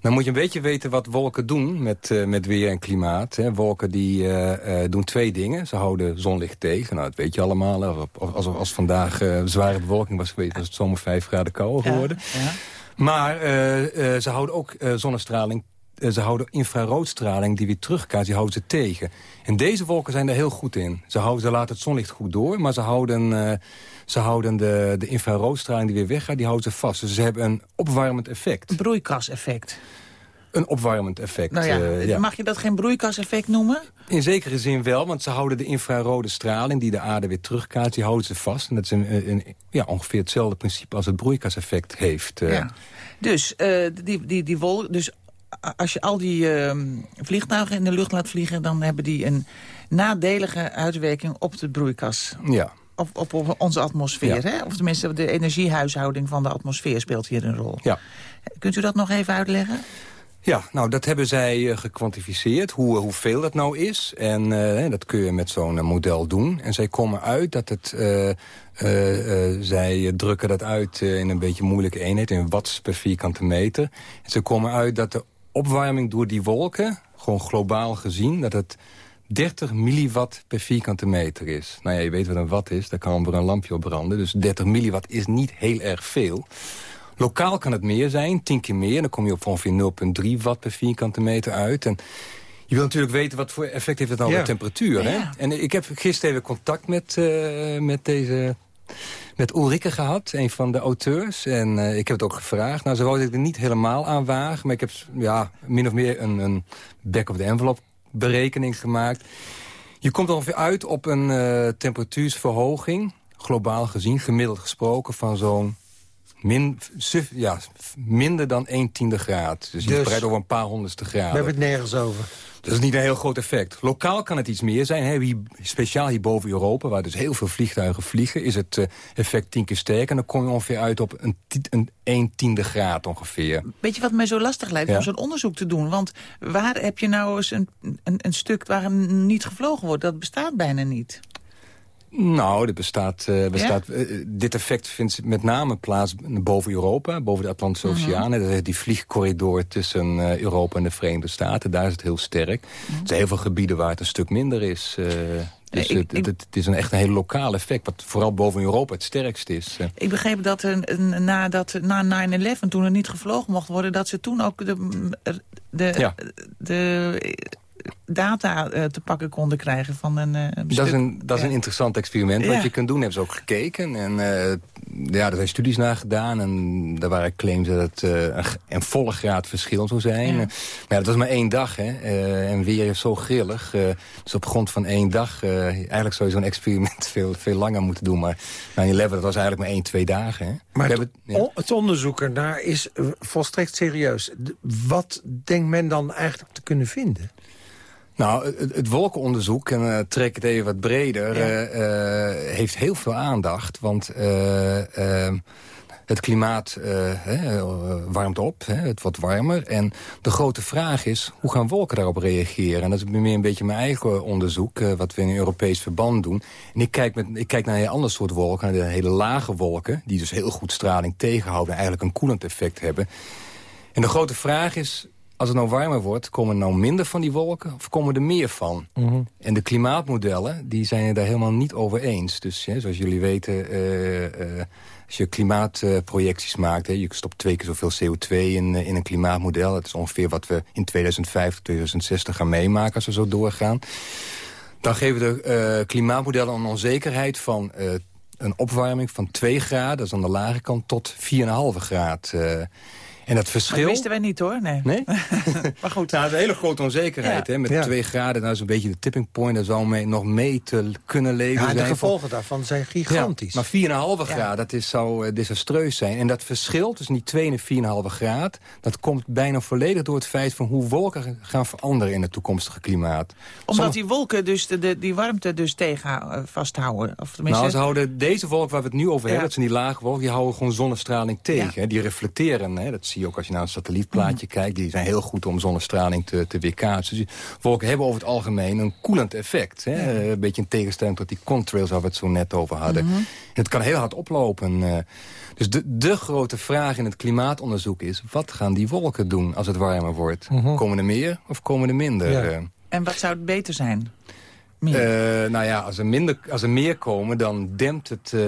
dan moet je een beetje weten wat wolken doen met, uh, met weer en klimaat. Hè. Wolken die uh, doen twee dingen. Ze houden zonlicht tegen. Nou, dat weet je allemaal. Als, als vandaag zware bewolking was geweest... was het zomaar vijf graden kouder geworden. Ja, ja. Maar ze houden ook zonnestraling ze houden infraroodstraling die weer terugkaatst, die houden ze tegen. En deze wolken zijn daar heel goed in. Ze, houden, ze laten het zonlicht goed door, maar ze houden, uh, ze houden de, de infraroodstraling die weer weggaat, die houden ze vast. Dus ze hebben een opwarmend effect. Een broeikaseffect. Een opwarmend effect. Nou ja, uh, ja. Mag je dat geen broeikaseffect noemen? In zekere zin wel, want ze houden de infrarode straling... die de aarde weer terugkaatst, die houden ze vast. En dat is een, een, ja, ongeveer hetzelfde principe als het broeikaseffect heeft. Uh. Ja. Dus, uh, die, die, die wol, dus als je al die uh, vliegtuigen in de lucht laat vliegen... dan hebben die een nadelige uitwerking op de broeikas. Ja. Of op, op onze atmosfeer, ja. hè? Of tenminste, de energiehuishouding van de atmosfeer speelt hier een rol. Ja. Kunt u dat nog even uitleggen? Ja, nou dat hebben zij uh, gekwantificeerd, hoe, hoeveel dat nou is. En uh, dat kun je met zo'n uh, model doen. En zij komen uit dat het... zij drukken dat uit in een beetje moeilijke eenheid, in watts per vierkante meter. En ze komen uit dat de opwarming door die wolken, gewoon globaal gezien... dat het 30 milliwatt per vierkante meter is. Nou ja, je weet wat een watt is, daar kan er een lampje op branden. Dus 30 milliwatt is niet heel erg veel. Lokaal kan het meer zijn, 10 keer meer. Dan kom je op ongeveer 0,3 watt per vierkante meter uit. En je wil natuurlijk weten wat voor effect heeft het nou ja. op de temperatuur. Hè? En ik heb gisteren even contact met, uh, met deze met Ulrike gehad, een van de auteurs. En uh, ik heb het ook gevraagd. Nou, ze wou ik er niet helemaal aan wagen. Maar ik heb ja, min of meer een, een back-of-the-envelope berekening gemaakt. Je komt ongeveer uit op een uh, temperatuursverhoging... globaal gezien, gemiddeld gesproken, van zo'n min, ja, minder dan 1 tiende graad. Dus je dus, over een paar honderdste graden. We hebben het nergens over. Dat is niet een heel groot effect. Lokaal kan het iets meer zijn. Hè. Hier, speciaal hier boven Europa, waar dus heel veel vliegtuigen vliegen... is het uh, effect tien keer sterker. En dan kom je ongeveer uit op een, een 1 tiende graad ongeveer. Weet je wat mij zo lastig lijkt ja? om zo'n onderzoek te doen? Want waar heb je nou eens een, een, een stuk waar niet gevlogen wordt? Dat bestaat bijna niet. Nou, dit, bestaat, uh, bestaat, uh, dit effect vindt met name plaats boven Europa, boven de Atlantische Mhm. Oceaan. Mm -hmm. Die vliegcorridor tussen uh, Europa en de Verenigde Staten, daar is het heel sterk. -hmm. Er zijn heel veel gebieden waar het een stuk minder is. dus ik, het, het, is een echt een heel lokaal effect, wat vooral boven Europa het sterkst is. Ik begreep dat er, na, dat, na 9-11, toen er niet gevlogen mocht worden... dat ze toen ook de, de, ja. de data uh, te pakken konden krijgen van een, uh, een dat, is een, dat is een interessant experiment ja. wat je kunt doen. Hebben ze ook gekeken. En uh, ja, er zijn studies naar gedaan. En daar waren claims dat het een, een, volle graad verschil zou zijn. Ja. maar ja, dat was maar één dag. Hè. en weer is zo grillig. dus op grond van één dag... eigenlijk zou je zo'n experiment veel, veel langer moeten doen. Maar 9-11, dat was eigenlijk maar één, twee dagen. Hè. Maar het, ja. het onderzoek ernaar is volstrekt serieus. Wat denkt men dan eigenlijk te kunnen vinden? Nou, het, het wolkenonderzoek, en uh, trek het even wat breder, ja. uh, uh, heeft heel veel aandacht. Want het klimaat warmt op, het wordt warmer. En de grote vraag is, hoe gaan wolken daarop reageren? En dat is meer een beetje mijn eigen onderzoek, wat we in een Europees verband doen. En ik kijk, met, ik kijk naar een heel ander soort wolken, naar de hele lage wolken... die dus heel goed straling tegenhouden en eigenlijk een koelend effect hebben. En de grote vraag is, als het nou warmer wordt, komen er nou minder van die wolken of komen er meer van? Mhm. Mm -hmm. En de klimaatmodellen die zijn het daar helemaal niet over eens. Dus ja, zoals jullie weten, uh, uh, als je klimaatprojecties maakt... Hè, je stopt twee keer zoveel CO2 in, uh, in een klimaatmodel. Dat is ongeveer wat we in 2050, 2060 gaan meemaken als we zo doorgaan. Dan geven de klimaatmodellen een onzekerheid van een opwarming van 2 graden... dat is aan de lage kant, tot 4,5 graad... En dat verschil... Dat wisten wij niet hoor, nee. Nee? maar goed. Nou, dat is een hele grote onzekerheid. Ja. Hè? Met Ja. 2 graden, nou is een beetje de tipping point. Daar zou mee, nog mee te kunnen leven Ja, de gevolgen daarvan zijn gigantisch. Ja, maar 4,5 graden, dat is, zou uh, desastreus zijn. En dat verschil tussen die 2 en 4,5 graad... dat komt bijna volledig door het feit van hoe wolken gaan veranderen... in het toekomstige klimaat. Omdat Sommige- die wolken dus de, de, die warmte dus tegen uh, vasthouden. Of tenminste, Nou, ze houden deze wolken waar we het nu over Ja. hebben, dat zijn die lage wolken, die houden gewoon zonnestraling tegen. Ja. hè. Die reflecteren, hè. dat zie je ook als je naar een satellietplaatje Mhm. kijkt. Die zijn heel goed om zonnestraling te, te weerkaatsen. Dus wolken hebben over het algemeen een koelend effect. Hè. Een beetje in tegenstelling tot die contrails waar we het zo net over hadden. Mhm. Het kan heel hard oplopen. eh. Dus de, de grote vraag in het klimaatonderzoek is... wat gaan die wolken doen als het warmer wordt? Komen er meer of komen er minder? Ja. eh? En wat zou het beter zijn? Meer. Eh, nou ja, als er, minder, als er meer komen, dan dempt het, eh,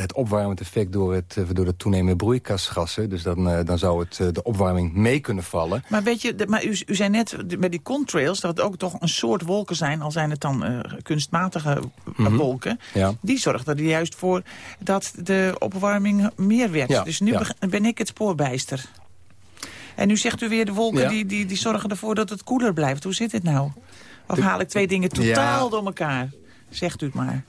het opwarmend effect door, het, eh, door de toenemende broeikasgassen. Dus dan, dan zou het, de opwarming mee kunnen vallen. Maar weet je, maar u, u zei net bij die contrails dat het ook toch een soort wolken zijn, al zijn het dan kunstmatige Mhm. wolken. Ja. Die zorgden er juist voor dat de opwarming meer werd. Ja, dus nu ja. ben ik het spoorbijster. En nu zegt u weer de wolken Ja. die, die, die zorgen ervoor dat het koeler blijft. Hoe zit het nou? Of haal ik twee dingen totaal Ja. door elkaar? Zegt u het maar.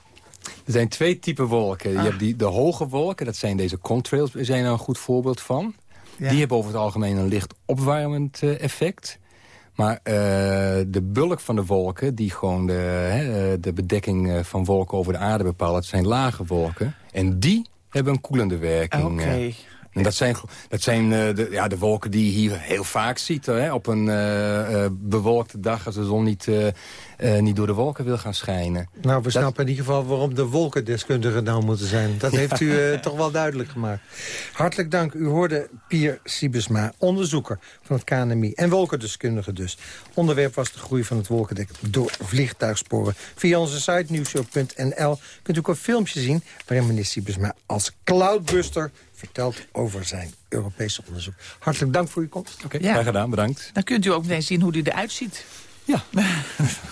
Er zijn twee typen wolken. Je Ah. hebt die, de hoge wolken, dat zijn deze contrails, zijn er een goed voorbeeld van. Ja. Die hebben over het algemeen een licht opwarmend eh, effect. Maar eh, de bulk van de wolken, die gewoon de, hè, eh, de bedekking van wolken over de aarde bepaalt, dat zijn lage wolken. En die hebben een koelende werking. Oké. En dat zijn, dat zijn eh, de, ja, de wolken die je hier heel vaak ziet. Hè, op een eh, eh, bewolkte dag als de zon niet, niet door de wolken wil gaan schijnen. Nou, we snappen in ieder geval waarom de wolkendeskundigen nou moeten zijn. Dat heeft u toch wel duidelijk gemaakt. Hartelijk dank. U hoorde Pier Siebesma, onderzoeker van het KNMI en wolkendeskundige dus. Onderwerp was de groei van het wolkendek door vliegtuigsporen. Via onze site nieuwshow.nl kunt u ook een filmpje zien... waarin meneer Siebesma als cloudbuster vertelt over zijn Europese onderzoek. Hartelijk dank voor uw komst. Oké, Ja. graag gedaan, bedankt. Dan kunt u ook meteen zien hoe die eruit ziet. Ja.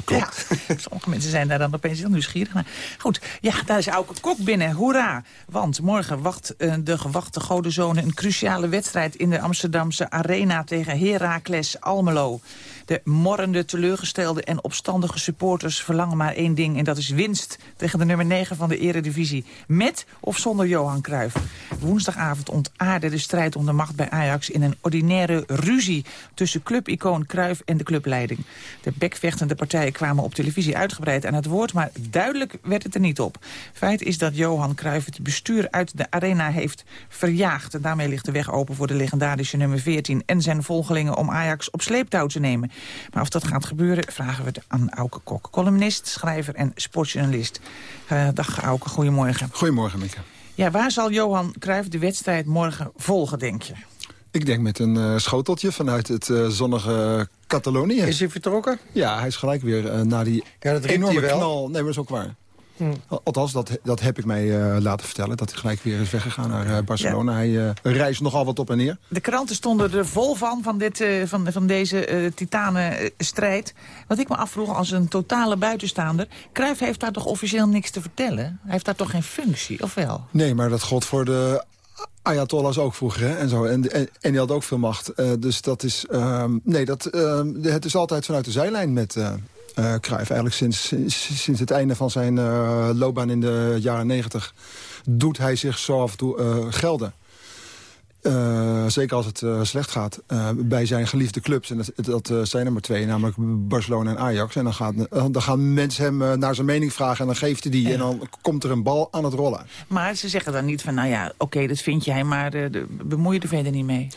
Klopt. sommige mensen zijn daar dan opeens heel nieuwsgierig naar. Goed, ja, daar is Auke Kok binnen. Hoera! Want morgen wacht eh, de gewachte godenzone een cruciale wedstrijd... in de Amsterdamse Arena tegen Heracles Almelo. De morrende, teleurgestelde en opstandige supporters verlangen maar één ding... en dat is winst tegen de nummer 9 van de eredivisie. Met of zonder Johan Cruijff. Woensdagavond ontaarde de strijd om de macht bij Ajax... in een ordinaire ruzie tussen clubicoon Cruijff en de clubleiding. De bekvechtende partijen kwamen op televisie uitgebreid aan het woord... maar duidelijk werd het er niet op. Feit is dat Johan Cruijff het bestuur uit de arena heeft verjaagd. En daarmee ligt de weg open voor de legendarische nummer 14... en zijn volgelingen om Ajax op sleeptouw te nemen. Maar of dat gaat gebeuren, vragen we het aan Auke Kok. Columnist, schrijver en sportjournalist. Uh, dag Auke, goedemorgen. Goedemorgen, Mieke. Ja, waar zal Johan Cruijff de wedstrijd morgen volgen, denk je? Ik denk met een uh, schoteltje vanuit het uh, zonnige Catalonië. Is hij vertrokken? Ja, hij is gelijk weer uh, na die ja, dat enorme wel. knal. Nee, maar dat is ook waar. Althans, dat, dat heb ik mij uh, laten vertellen. Dat hij gelijk weer is weggegaan naar uh, Barcelona. Ja. Hij uh, reist nogal wat op en neer. De kranten stonden er vol van, van, dit, van, van deze titanenstrijd. Wat ik me afvroeg als een totale buitenstaander... Cruijff heeft daar toch officieel niks te vertellen? Hij heeft daar toch geen functie, of wel? Nee, maar dat gold voor de Ayatollahs ook vroeger, hè, en zo. En, en, en die had ook veel macht. Uh, dus dat is... Uh, nee, dat, uh, het is altijd vanuit de zijlijn met uh, Cruijff. Eigenlijk sinds, sinds, sinds het einde van zijn loopbaan in de jaren negentig... doet hij zich zo af en toe gelden. Uh, zeker als het slecht gaat, bij zijn geliefde clubs. En dat, dat zijn er maar twee, namelijk Barcelona en Ajax. En dan, gaat, dan gaan mensen hem naar zijn mening vragen en dan geeft hij die. Ja. En dan komt er een bal aan het rollen. Maar ze zeggen dan niet van, nou ja, oké, okay, dat vind jij, maar bemoei je er verder niet mee.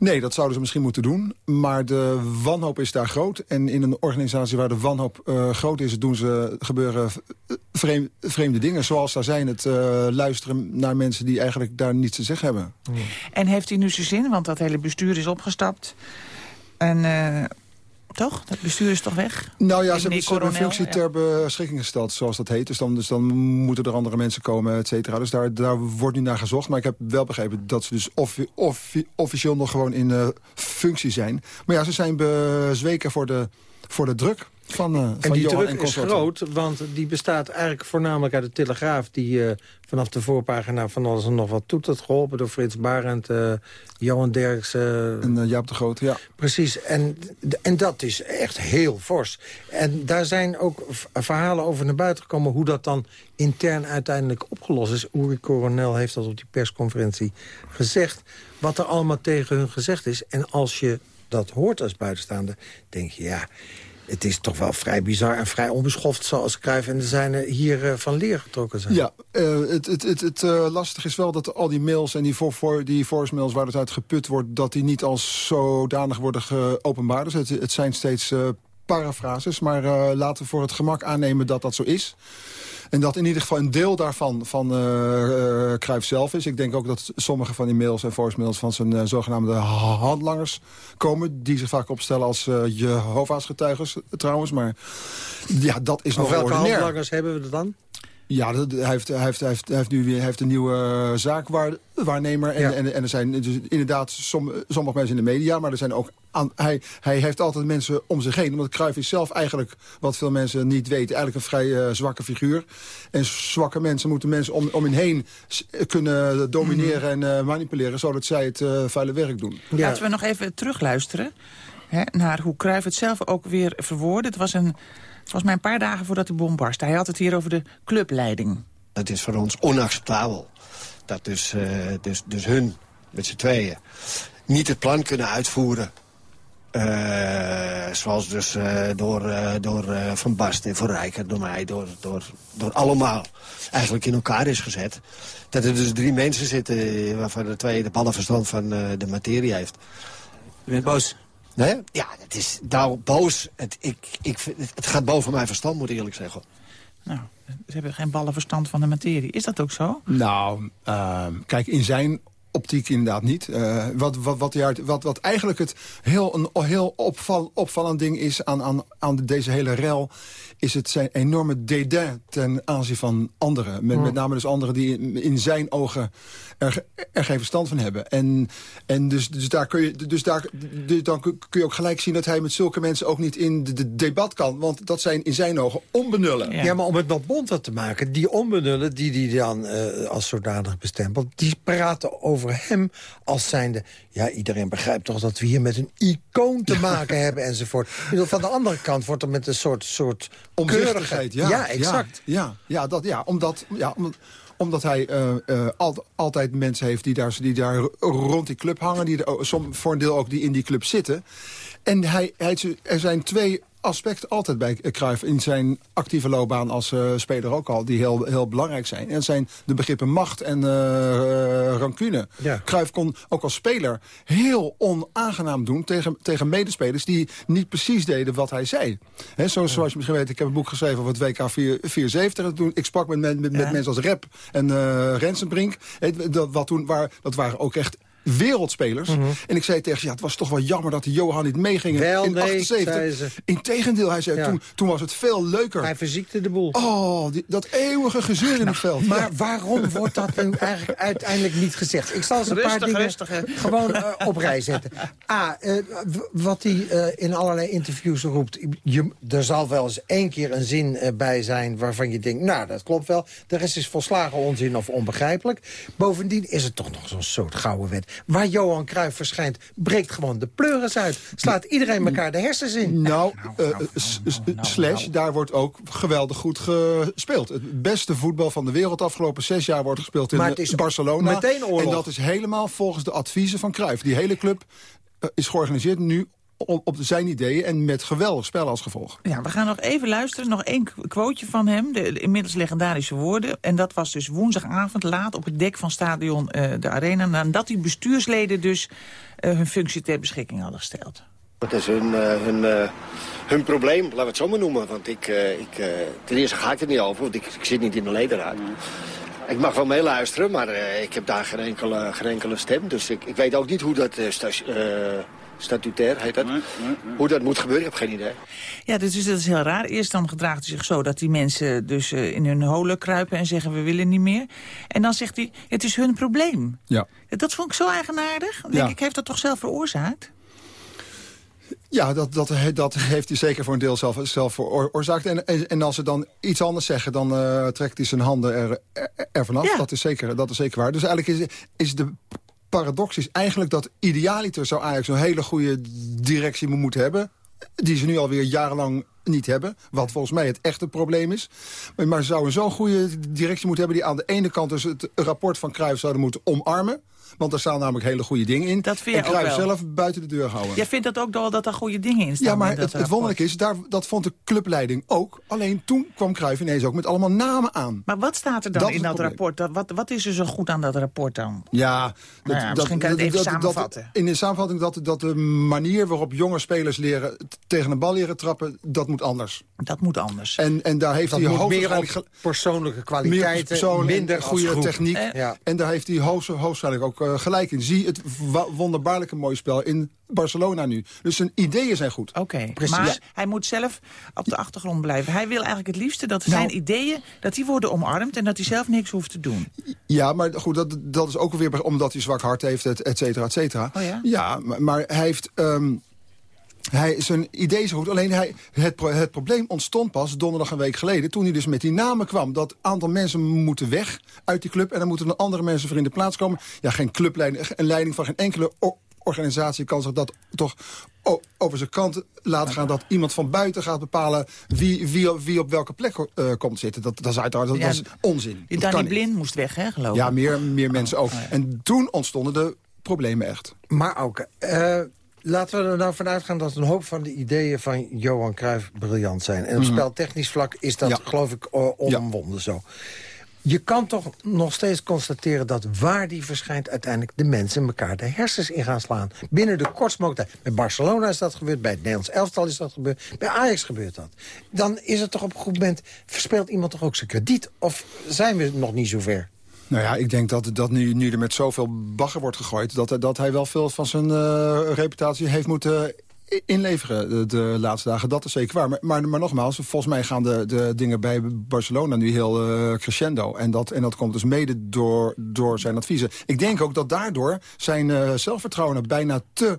Nee, dat zouden ze misschien moeten doen. Maar de wanhoop is daar groot. En in een organisatie waar de wanhoop uh, groot is... Doen ze, gebeuren vreemde, vreemde dingen. Zoals daar zijn het uh, luisteren naar mensen die eigenlijk daar niets te zeggen hebben. En heeft hij nu zijn zin? Want dat hele bestuur is opgestapt. En... Toch? Dat bestuur is toch weg? Nou ja, ze hebben, ze hebben een functie ja. ter beschikking gesteld, zoals dat heet. Dus dan, dus dan moeten er andere mensen komen, et cetera. Dus daar, daar wordt nu naar gezocht. Maar ik heb wel begrepen dat ze dus offi offi officieel nog gewoon in uh, functie zijn. Maar ja, ze zijn bezweken voor de, voor de druk. Van, uh, en van die Johan druk is groot, want die bestaat eigenlijk voornamelijk uit de Telegraaf... die uh, vanaf de voorpagina van alles en nog wat toetert, geholpen door Frits Barend, uh, Johan Derksen... en Jaap de Groot, ja. Precies, en, en dat is echt heel fors. En daar zijn ook verhalen over naar buiten gekomen... hoe dat dan intern uiteindelijk opgelost is. Uri Coronel heeft dat op die persconferentie gezegd... wat er allemaal tegen hun gezegd is. En als je dat hoort als buitenstaander, denk je... ja het is toch wel vrij bizar en vrij onbeschoft zoals Cruijff en de zijne hier uh, van leer getrokken zijn. Ja, uh, het, het, het, het uh, lastig is wel dat al die mails en die, voor, voor, die voicemails waar het uit geput wordt... dat die niet als zodanig worden geopenbaard. Dus het, het zijn steeds parafrases, maar laten we voor het gemak aannemen dat dat zo is. En dat in ieder geval een deel daarvan van uh, Cruijff zelf is. Ik denk ook dat sommige van die mails en voicemails van zijn uh, zogenaamde handlangers komen. Die zich vaak opstellen als uh, Jehovah's trouwens. Maar ja, dat is nog welke ordinair. handlangers hebben we er dan? Ja, dat, hij, heeft, hij, heeft, hij, heeft, hij heeft nu weer hij heeft een nieuwe zaakwaarnemer. En, Ja. en, en er zijn dus inderdaad som, sommige mensen in de media... maar er zijn ook aan, hij, hij heeft altijd mensen om zich heen. Omdat Cruijff is zelf eigenlijk, wat veel mensen niet weten... eigenlijk een vrij uh, zwakke figuur. En zwakke mensen moeten mensen om, om hen heen kunnen domineren en uh, manipuleren... zodat zij het uh, vuile werk doen. Ja. Laten we nog even terugluisteren hè, naar hoe Cruijff het zelf ook weer verwoordde. Het was een, volgens mij een paar dagen voordat de bom barstte. Hij had het hier over de clubleiding. Het is voor ons onacceptabel dat dus, uh, dus, dus hun, met z'n tweeën, niet het plan kunnen uitvoeren. Uh, zoals dus uh, door, uh, door Van Basten, voor Rijker, door mij, door, door, door allemaal eigenlijk in elkaar is gezet. Dat er dus drie mensen zitten waarvan de twee de ballenverstand van de materie heeft. U bent boos? Nee? Ja, het is nou boos. Het, ik, ik, het gaat boven mijn verstand, moet ik eerlijk zeggen. Nou, ze hebben geen ballenverstand van de materie. Is dat ook zo? Nou, uh, kijk, in zijn optiek inderdaad niet. Uh, wat, wat, wat, uit, wat, wat eigenlijk het heel, een heel opval, opvallend ding is aan, aan, aan deze hele rel... is het zijn enorme dédain ten aanzien van anderen. Met, met name dus anderen die in, in zijn ogen er, er geen verstand van hebben. En, en dus, dus, daar kun je, dus daar, dus dan kun je ook gelijk zien dat hij met zulke mensen ook niet in de, de debat kan. Want dat zijn in zijn ogen onbenullen. Ja, ja maar om het nog bonter te maken, die onbenullen die die dan uh, als zodanig bestempelt... die praten over hem als zijnde... ja, iedereen begrijpt toch dat we hier met een icoon te maken hebben enzovoort. Van de andere kant wordt er met een soort, soort Omzichtigheid, ja. Ja, exact. Ja, ja, ja, dat, ja omdat... Ja, omdat omdat hij uh, uh, al, altijd mensen heeft die daar, die daar rond die club hangen. Die er, som, voor een deel ook die in die club zitten. En hij, hij, er zijn twee aspecten altijd bij Cruijff in zijn actieve loopbaan als uh, speler ook al, die heel, heel belangrijk zijn. En dat zijn de begrippen macht en uh, rancune. Ja. Cruijff kon ook als speler heel onaangenaam doen tegen, tegen medespelers die niet precies deden wat hij zei. He, zo, zoals je misschien weet, ik heb een boek geschreven over het WK 470. Toen, ik sprak met, met, met, mensen als Rep en uh, Rensenbrink. Dat, wat toen, waar, dat waren ook echt wereldspelers. Mhm. En ik zei tegen ze, ja, het was toch wel jammer dat de Johan niet meeging Wel, in nee, 78. Integendeel, hij zei, toen, toen was het veel leuker. Hij verziekte de boel. Oh, die, dat eeuwige gezeur in het nou, veld. Maar waarom wordt dat nu eigenlijk uiteindelijk niet gezegd? Ik zal ze een paar dingen gewoon uh, op rij zetten. A, uh, wat hij uh, in allerlei interviews roept... Je, er zal wel eens één keer een zin bij zijn waarvan je denkt... nou, dat klopt wel. De rest is volslagen onzin of onbegrijpelijk. Bovendien is het toch nog zo'n soort gouden wet waar Johan Cruijff verschijnt... breekt gewoon de pleuris uit. Slaat iedereen elkaar de hersens in. Nou, nou, nou, nou slash, daar wordt ook geweldig goed gespeeld. Het beste voetbal van de wereld afgelopen zes jaar wordt gespeeld in Barcelona. Meteen oorlog. En dat is helemaal volgens de adviezen van Cruijff. Die hele club is georganiseerd nu op, op zijn ideeën en met geweldig spel als gevolg. Ja, we gaan nog even luisteren. Nog één quoteje van hem, de, inmiddels legendarische woorden. En dat was dus woensdagavond laat op het dek van stadion uh, de Arena... nadat die bestuursleden dus uh, hun functie ter beschikking hadden gesteld. Dat is hun, uh, hun, hun probleem, laten we het zo maar noemen. Want ik, ik, ten eerste ga ik er niet over, want ik, ik zit niet in de ledenraad. Ik mag wel meeluisteren, maar ik heb daar geen enkele, geen enkele stem. Dus ik, ik weet ook niet hoe dat statutair heet dat. Hoe dat moet gebeuren, ik heb geen idee. Ja, dus dat is heel raar. Eerst dan gedraagt hij zich zo dat die mensen dus uh, in hun holen kruipen en zeggen we willen niet meer. En dan zegt hij, het is hun probleem. Ja. Dat vond ik zo eigenaardig. Denk ik, heeft dat toch zelf veroorzaakt? Ja, dat, dat, dat heeft hij zeker voor een deel zelf, zelf veroorzaakt. En, en, als ze dan iets anders zeggen, dan uh, trekt hij zijn handen er, er, vanaf. Ja. Dat, is zeker, dat is zeker waar. Dus eigenlijk is, is de paradox is eigenlijk dat idealiter zou Ajax een hele goede directie moeten hebben. Die ze nu alweer jarenlang niet hebben. Wat volgens mij het echte probleem is. Maar, ze zouden zo'n goede directie moeten hebben... die aan de ene kant dus het rapport van Cruijff zouden moeten omarmen. Want daar staan namelijk hele goede dingen in. Dat vind je en Cruijff zelf buiten de deur houden. Jij vindt dat ook wel dat er goede dingen in staan? Ja, maar het, het wonderlijke is, daar, dat vond de clubleiding ook. Alleen toen kwam Cruijff ineens ook met allemaal namen aan. Maar wat staat er dan in dat rapport? Wat, wat is er zo goed aan dat rapport dan? Ja, dat, nou ja misschien kan je het even samenvatten. in de samenvatting dat, dat de manier waarop jonge spelers leren tegen een bal leren trappen, dat moet anders. Dat moet anders. En, en daar heeft dat hij hoogstwaarschijnlijk... persoonlijke kwaliteiten, minder goede techniek. En daar heeft hij hoogstwaarschijnlijk ook uh, gelijk in. Zie het wonderbaarlijke mooie spel in Barcelona nu. Dus zijn ideeën zijn goed. Oké, maar hij moet zelf op de achtergrond blijven. Hij wil eigenlijk het liefste dat zijn nou- ideeën dat die worden omarmd... en dat hij zelf niks hoeft te doen. Ja, maar goed, dat, dat is ook weer omdat hij zwak hart heeft, et cetera, et cetera. Oh ja? Ja, maar, maar hij heeft... Um, hij, zijn idee is goed, alleen hij, het, het probleem ontstond pas donderdag een week geleden... toen hij dus met die namen kwam. Dat aantal mensen moeten weg uit die club... en dan moeten er andere mensen voor in de plaats komen. Ja, geen clubleiding, een leiding van geen enkele organisatie kan zich dat toch over zijn kant laten gaan... dat iemand van buiten gaat bepalen wie, wie, wie op welke plek uh, komt zitten. Dat, dat is uiteraard dat, is onzin. Die Danny Blind moest weg, hè, geloof ik? Ja, meer, meer mensen ook. Oh, en toen ontstonden de problemen echt. Maar ook... Uh, Laten we er nou vanuit gaan dat een hoop van de ideeën van Johan Cruijff briljant zijn. En op mm. speltechnisch vlak is dat, geloof ik, onomwonden zo. Je kan toch nog steeds constateren dat waar die verschijnt... uiteindelijk de mensen elkaar de hersens in gaan slaan. Binnen de kortst mogelijke tijd. Bij Barcelona is dat gebeurd, bij het Nederlands elftal is dat gebeurd... bij Ajax gebeurt dat. Dan is het toch op een goed moment... verspeelt iemand toch ook zijn krediet? Of zijn we nog niet zover? Nou ja, ik denk dat, dat nu, nu er met zoveel bagger wordt gegooid... dat, dat hij wel veel van zijn uh, reputatie heeft moeten inleveren de, de, laatste dagen. Dat is zeker waar. Maar, maar, nogmaals, volgens mij gaan de, de dingen bij Barcelona nu heel crescendo. En dat, en dat komt dus mede door, door zijn adviezen. Ik denk ook dat daardoor zijn uh, zelfvertrouwen bijna te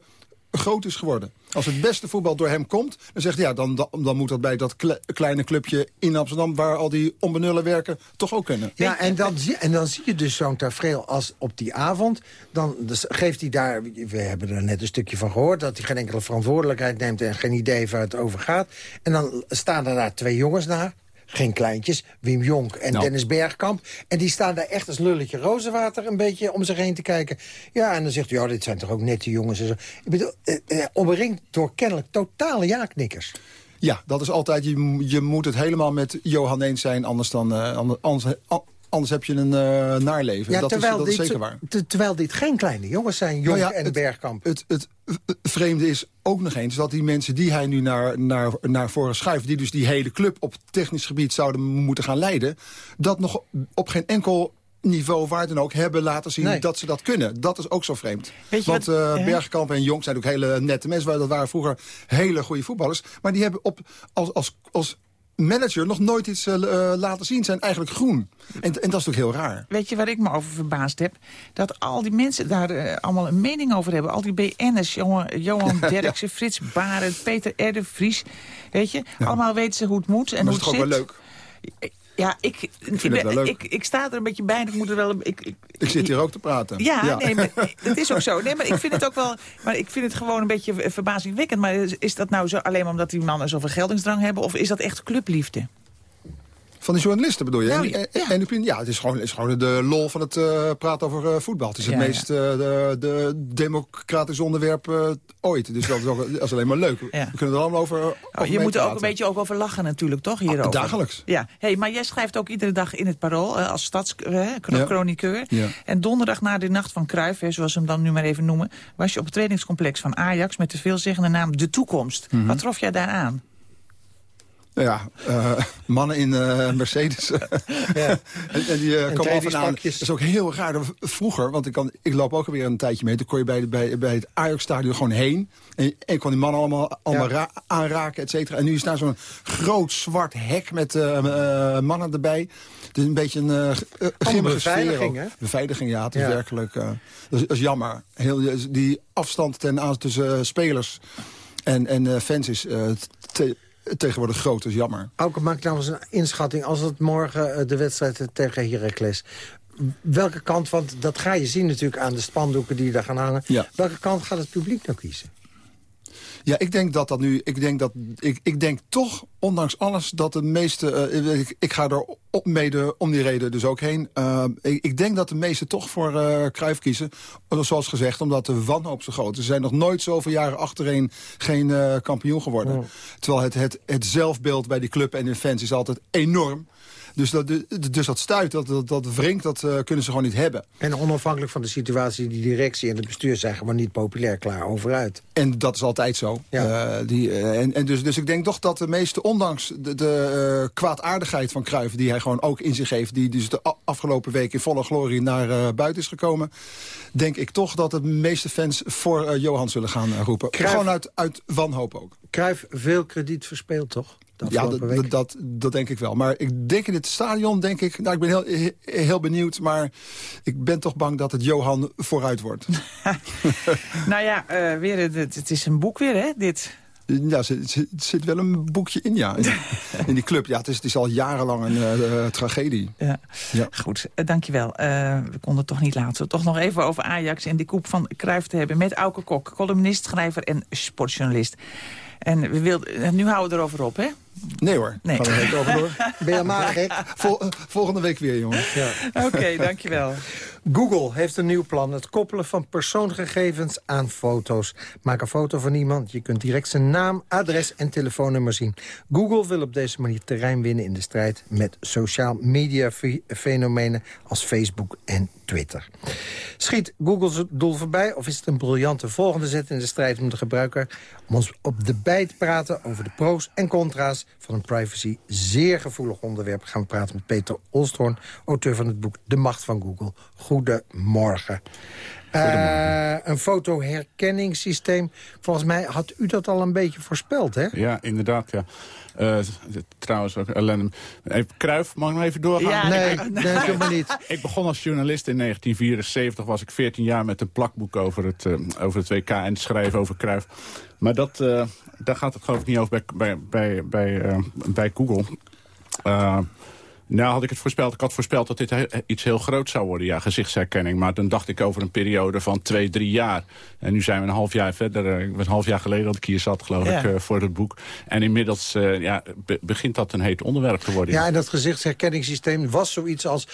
groot is geworden. Als het beste voetbal door hem komt, dan zegt hij... ja, dan, dan, moet dat bij dat kleine clubje in Amsterdam... waar al die onbenullen werken, toch ook kunnen. Ja, en dan, zie, en dan zie je dus zo'n tafereel als op die avond. Dan dus geeft hij daar, we hebben er net een stukje van gehoord... dat hij geen enkele verantwoordelijkheid neemt en geen idee waar het over gaat. En dan staan er daar twee jongens naar geen kleintjes, Wim Jonk en nou. Dennis Bergkamp. En die staan daar echt als lulletje rozenwater een beetje om zich heen te kijken. Ja, en dan zegt hij, ja, dit zijn toch ook nette jongens. En zo. Ik bedoel, eh, eh, omringd door kennelijk totale ja-knikkers. Ja, dat is altijd, je, je moet het helemaal met Johan eens zijn, anders, dan, uh, anders, anders heb je een uh, naarleven. Ja, dat terwijl is, dat dit, is zeker waar. Terwijl dit geen kleine jongens zijn, Jonk Nou ja, en het, Bergkamp. Het, het, vreemde is ook nog eens dat die mensen die hij nu naar, naar, naar voren schuift... die dus die hele club op technisch gebied zouden moeten gaan leiden... dat nog op geen enkel niveau waar dan ook hebben laten zien Nee. dat ze dat kunnen. Dat is ook zo vreemd. Weet je Want wat, eh. Bergkamp en Jong zijn ook hele nette mensen. Dat waren vroeger hele goede voetballers. Maar die hebben op, als, als, als manager nog nooit iets eh, eh, laten zien. Zijn eigenlijk groen. En, en dat is natuurlijk heel raar. Weet je waar ik me over verbaasd heb? Dat al die mensen daar eh, allemaal een mening over hebben. Al die BN'ers, Johan, Johan Derksen, Frits Barend, Peter R. de Vries. Weet je, allemaal weten ze hoe het moet en Maar hoe is het toch ook zit. wel leuk? Ja, ik, vind het wel leuk. Ik, ik sta er een beetje bij ik moet er wel... een- Ik, ik, Ik zit hier ook te praten. Ja, nee, maar dat is ook zo. Nee, maar ik vind het ook wel. Maar ik vind het gewoon een beetje ver- verbazingwekkend. Maar is, is dat nou zo alleen omdat die mannen zoveel geldingsdrang hebben? Of is dat echt clubliefde? Van die journalisten bedoel je? Nou, en, ja. en, ja, het is gewoon, is gewoon de lol van het eh, praten over eh, voetbal. Het is het Ja, meest eh, de, de democratisch onderwerp eh, ooit. Dus dat is, ook, dat is alleen maar leuk. We kunnen er allemaal over, over Oh, je moet er ook een beetje ook over lachen natuurlijk, toch? Hierover. Ah, dagelijks. Ja, hey, maar jij schrijft ook iedere dag in het Parool als stadschroniqueur. En donderdag na de Nacht van Cruijff, hè, zoals ze hem dan nu maar even noemen... was je op het trainingscomplex van Ajax met de veelzeggende naam De Toekomst. Mhm. Wat trof jij daar aan? Ja, eh, mannen in eh, Mercedes. Ja. en, en die eh, En komen af en aan. Dat is ook heel raar. Vroeger, want ik, kan, ik loop ook alweer een tijdje mee... toen kon je bij, de- bij, bij het Ajax-stadion gewoon heen. En, en je kon die mannen allemaal, allemaal Ja. aanraken, et cetera. En nu is daar zo'n groot zwart hek met eh, eh, mannen erbij. Het is een beetje een uh, grimmige beveiliging, sfeer hè? Beveiliging, ja. Het is Ja. werkelijk... eh, dat, is, dat is jammer. Heel, die afstand ten aanzien tussen eh, spelers en, en eh, fans is eh, te- tegenwoordig groot. Is jammer. Auke, maak nou eens een inschatting. Als het morgen eh, de wedstrijd tegen Heracles... Welke kant, want dat ga je zien natuurlijk aan de spandoeken die daar gaan hangen. Ja. Welke kant gaat het publiek nou kiezen? Ja, ik denk dat dat nu. Ik denk, dat, ik, ik denk toch, ondanks alles, dat de meeste. eh, ik, ik ga er op mede om die reden dus ook heen. Uh, ik, ik, denk dat de meesten toch voor uh, Cruijff kiezen. Zoals gezegd, omdat de wanhoop zo groot is. Ze zijn nog nooit zoveel jaren achtereen geen uh, kampioen geworden. Terwijl het, het, het zelfbeeld bij die club en de fans is altijd enorm. Dus dat, dus dat stuit, dat, dat, dat wringt, dat uh, kunnen ze gewoon niet hebben. En onafhankelijk van de situatie, die directie en het bestuur zijn gewoon niet populair klaar overuit. En dat is altijd zo. Ja. Uh, die, uh, en, en dus, dus ik denk toch dat de meeste, ondanks de, de kwaadaardigheid van Cruijff... die hij gewoon ook in zich heeft, die dus de afgelopen week in volle glorie naar buiten is gekomen... denk ik toch dat de meeste fans voor Johan zullen gaan roepen. Cruijff, gewoon uit, uit wanhoop ook. Cruijff veel krediet verspeeld, toch? Ja, dat, dat, dat, denk ik wel. Maar ik denk in het stadion, denk ik... Nou, ik ben heel, heel benieuwd, maar ik ben toch bang dat het Johan vooruit wordt. nou ja, uh, weer, het, het is een boek weer, hè, dit... Ja, er zit, zit wel een boekje in, ja. In, in die club. Ja, het is, het is al jarenlang een uh, tragedie. Ja. ja. Goed, uh, dankjewel. Uh, we konden het toch niet laten. Toch nog even over Ajax en die koep van Cruijff te hebben... met Auke Kok, columnist, schrijver en sportjournalist. En we wilden, nu houden we erover op, hè? Nee hoor, nee. gaan we er over door. Ben je maar gek? Vol, volgende week weer, jongens. Ja. Oké, okay, dankjewel. Google heeft een nieuw plan. Het koppelen van persoonsgegevens aan foto's. Maak een foto van iemand. Je kunt direct zijn naam, adres en telefoonnummer zien. Google wil op deze manier terrein winnen in de strijd... met sociaal media fenomenen als Facebook en Twitter. Schiet Google's doel voorbij of is het een briljante volgende zet in de strijd om de gebruiker... om ons op de bij te praten over de pro's en contra's van een privacy zeer gevoelig onderwerp... gaan we praten met Peter Olsthoorn, auteur van het boek De Macht van Google. Goedemorgen. Uh, een fotoherkenningssysteem. Volgens mij had u dat al een beetje voorspeld, hè? Ja, inderdaad, ja. Uh, trouwens ook ellende. Even Kruif, mag ik nog even doorgaan? Ja, nee, nee, doe maar niet. Ik begon als journalist in 1974. Was ik 14 jaar met een plakboek over het, uh, over het WK en het schrijven over Kruif. Maar dat, uh, daar gaat het geloof ik niet over bij, bij, bij, bij Google. Nou had ik het voorspeld. Ik had voorspeld dat dit he iets heel groots zou worden, ja, gezichtsherkenning. Maar dan dacht ik over een periode van twee, drie jaar. En nu zijn we een half jaar verder. Was een half jaar geleden dat ik hier zat, geloof ja. ik, uh, voor het boek. En inmiddels uh, ja, be begint dat een heet onderwerp te worden. Ja, en dat gezichtsherkenningssysteem was zoiets als...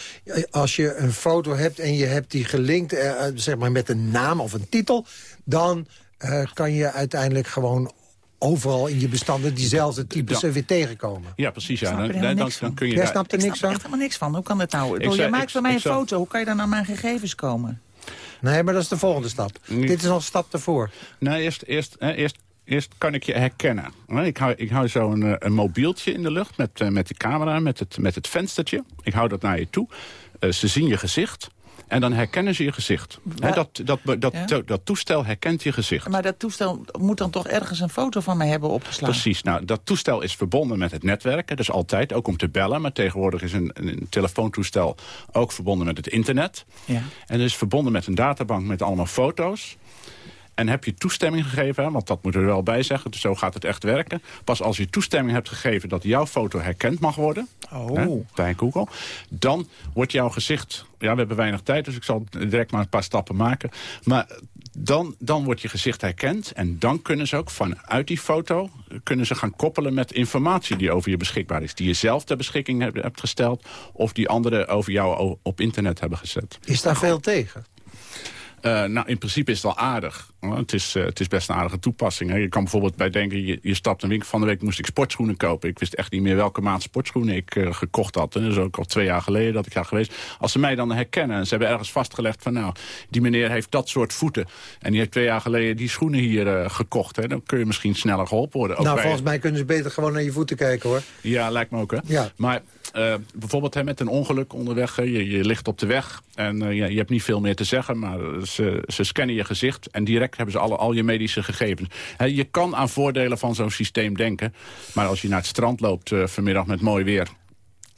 als je een foto hebt en je hebt die gelinkt, uh, zeg maar met een naam of een titel... dan kan je uiteindelijk gewoon overal in je bestanden diezelfde types weer tegenkomen. Ja, precies. Ja. Dan, dan, dan, dan kun je Jij daar... snapt er ik niks snap er van? echt helemaal niks van. Hoe kan dat nou? Ik Jij zou- maakt van mij een zou- foto. Hoe kan je dan naar mijn gegevens komen? Nee, maar dat is de volgende stap. Dit is al een stap ervoor. Nou, eerst, eerst, hè, eerst, eerst kan ik je herkennen. Hè, Ik hou, ik hou zo een, eh, een mobieltje in de lucht met, eh, met de camera, met het, met het venstertje. Ik hou dat naar je toe. Eh, ze zien je gezicht. En dan herkennen ze je gezicht. Dat, dat, dat, Ja? dat, dat toestel herkent je gezicht. Maar dat toestel moet dan toch ergens een foto van mij hebben opgeslagen? Precies. Nou, dat toestel is verbonden met het netwerk. Dat is altijd, ook om te bellen. Maar tegenwoordig is een, een telefoontoestel ook verbonden met het internet. Ja. En is verbonden met een databank met allemaal foto's. En heb je toestemming gegeven, hè, want dat moet er wel bij zeggen, dus zo gaat het echt werken. Pas als je toestemming hebt gegeven dat jouw foto herkend mag worden, Oh. hè, bij Google, dan wordt jouw gezicht... Ja, we hebben weinig tijd, dus ik zal direct maar een paar stappen maken. Maar dan, dan wordt je gezicht herkend en dan kunnen ze ook vanuit die foto... kunnen ze gaan koppelen met informatie die over je beschikbaar is. Die je zelf ter beschikking hebt, hebt gesteld... of die anderen over jou op internet hebben gezet. Is daar veel tegen? Eh, nou, in principe is het wel aardig. Het is, eh, het is best een aardige toepassing. Hè. Je kan bijvoorbeeld bij denken, je, je stapt een winkel van de week... moest ik sportschoenen kopen. Ik wist echt niet meer welke maat sportschoenen ik eh, gekocht had. En dat is ook al twee jaar geleden dat ik daar geweest. Als ze mij dan herkennen en ze hebben ergens vastgelegd van... nou, die meneer heeft dat soort voeten. En die heeft twee jaar geleden die schoenen hier gekocht. Hè. Dan kun je misschien sneller geholpen worden. Ook nou, volgens mij kunnen ze beter gewoon naar je voeten kijken, hoor. ja, lijkt me ook, hè? Ja. Maar bijvoorbeeld hè, met een ongeluk onderweg, je, je ligt op de weg... en je hebt niet veel meer te zeggen, maar ze, ze scannen je gezicht... en direct hebben ze alle, al je medische gegevens. Je kan aan voordelen van zo'n systeem denken... maar als je naar het strand loopt eh, vanmiddag met mooi weer...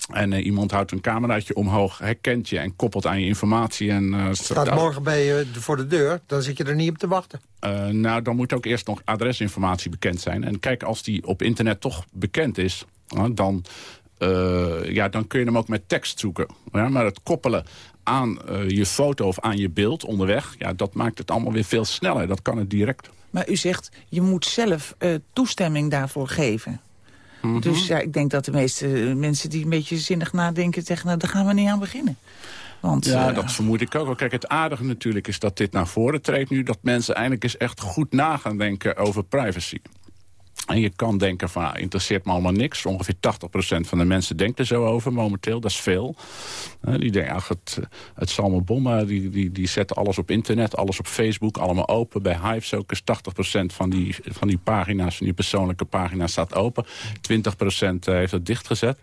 En eh, iemand houdt een cameraatje omhoog, herkent je en koppelt aan je informatie. En, eh, Staat morgen bij je voor de deur, dan zit je er niet op te wachten. eh, nou, dan moet ook eerst nog adresinformatie bekend zijn. En kijk, als die op internet toch bekend is... eh, dan, eh, ja, dan kun je hem ook met tekst zoeken. Ja, maar het koppelen aan eh, je foto of aan je beeld onderweg... Ja, dat maakt het allemaal weer veel sneller. Dat kan het direct. Maar u zegt, je moet zelf eh, toestemming daarvoor geven. Mhm. Dus ja, ik denk dat de meeste mensen die een beetje zinnig nadenken... zeggen, nou, daar gaan we niet aan beginnen. Want, Ja, eh, dat vermoed ik ook. wel. Kijk, het aardige natuurlijk is dat dit naar voren treedt nu... dat mensen eindelijk eens echt goed na gaan denken over privacy. En je kan denken van, interesseert me allemaal niks. Ongeveer 80% van de mensen denkt er zo over momenteel. Dat is veel. Eh, die denken, ach, het, het zal me bommen. Die, die, die zetten alles op internet, alles op Facebook, allemaal open. Bij Hives ook is 80% van die, van die pagina's, van die persoonlijke pagina's staat open. 20% heeft het dichtgezet.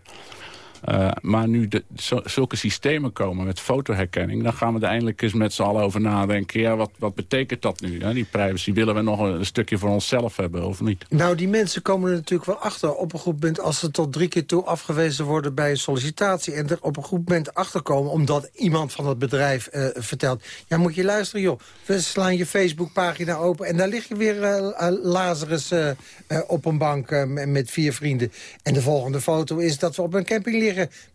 Uh, maar nu de, zulke systemen komen met fotoherkenning... dan gaan we er eindelijk eens met z'n allen over nadenken. Ja, wat, wat betekent dat nu? Hè? Die privacy, willen we nog een, stukje voor onszelf hebben of niet? Nou, die mensen komen er natuurlijk wel achter. Op een goed moment, als ze tot drie keer toe afgewezen worden bij een sollicitatie... en er op een goed moment achterkomen, omdat iemand van het bedrijf uh, vertelt... ja, moet je luisteren, joh. We slaan je Facebookpagina open en daar lig je weer uh, Lazarus op een bank met vier vrienden. En de volgende foto is dat we op een camping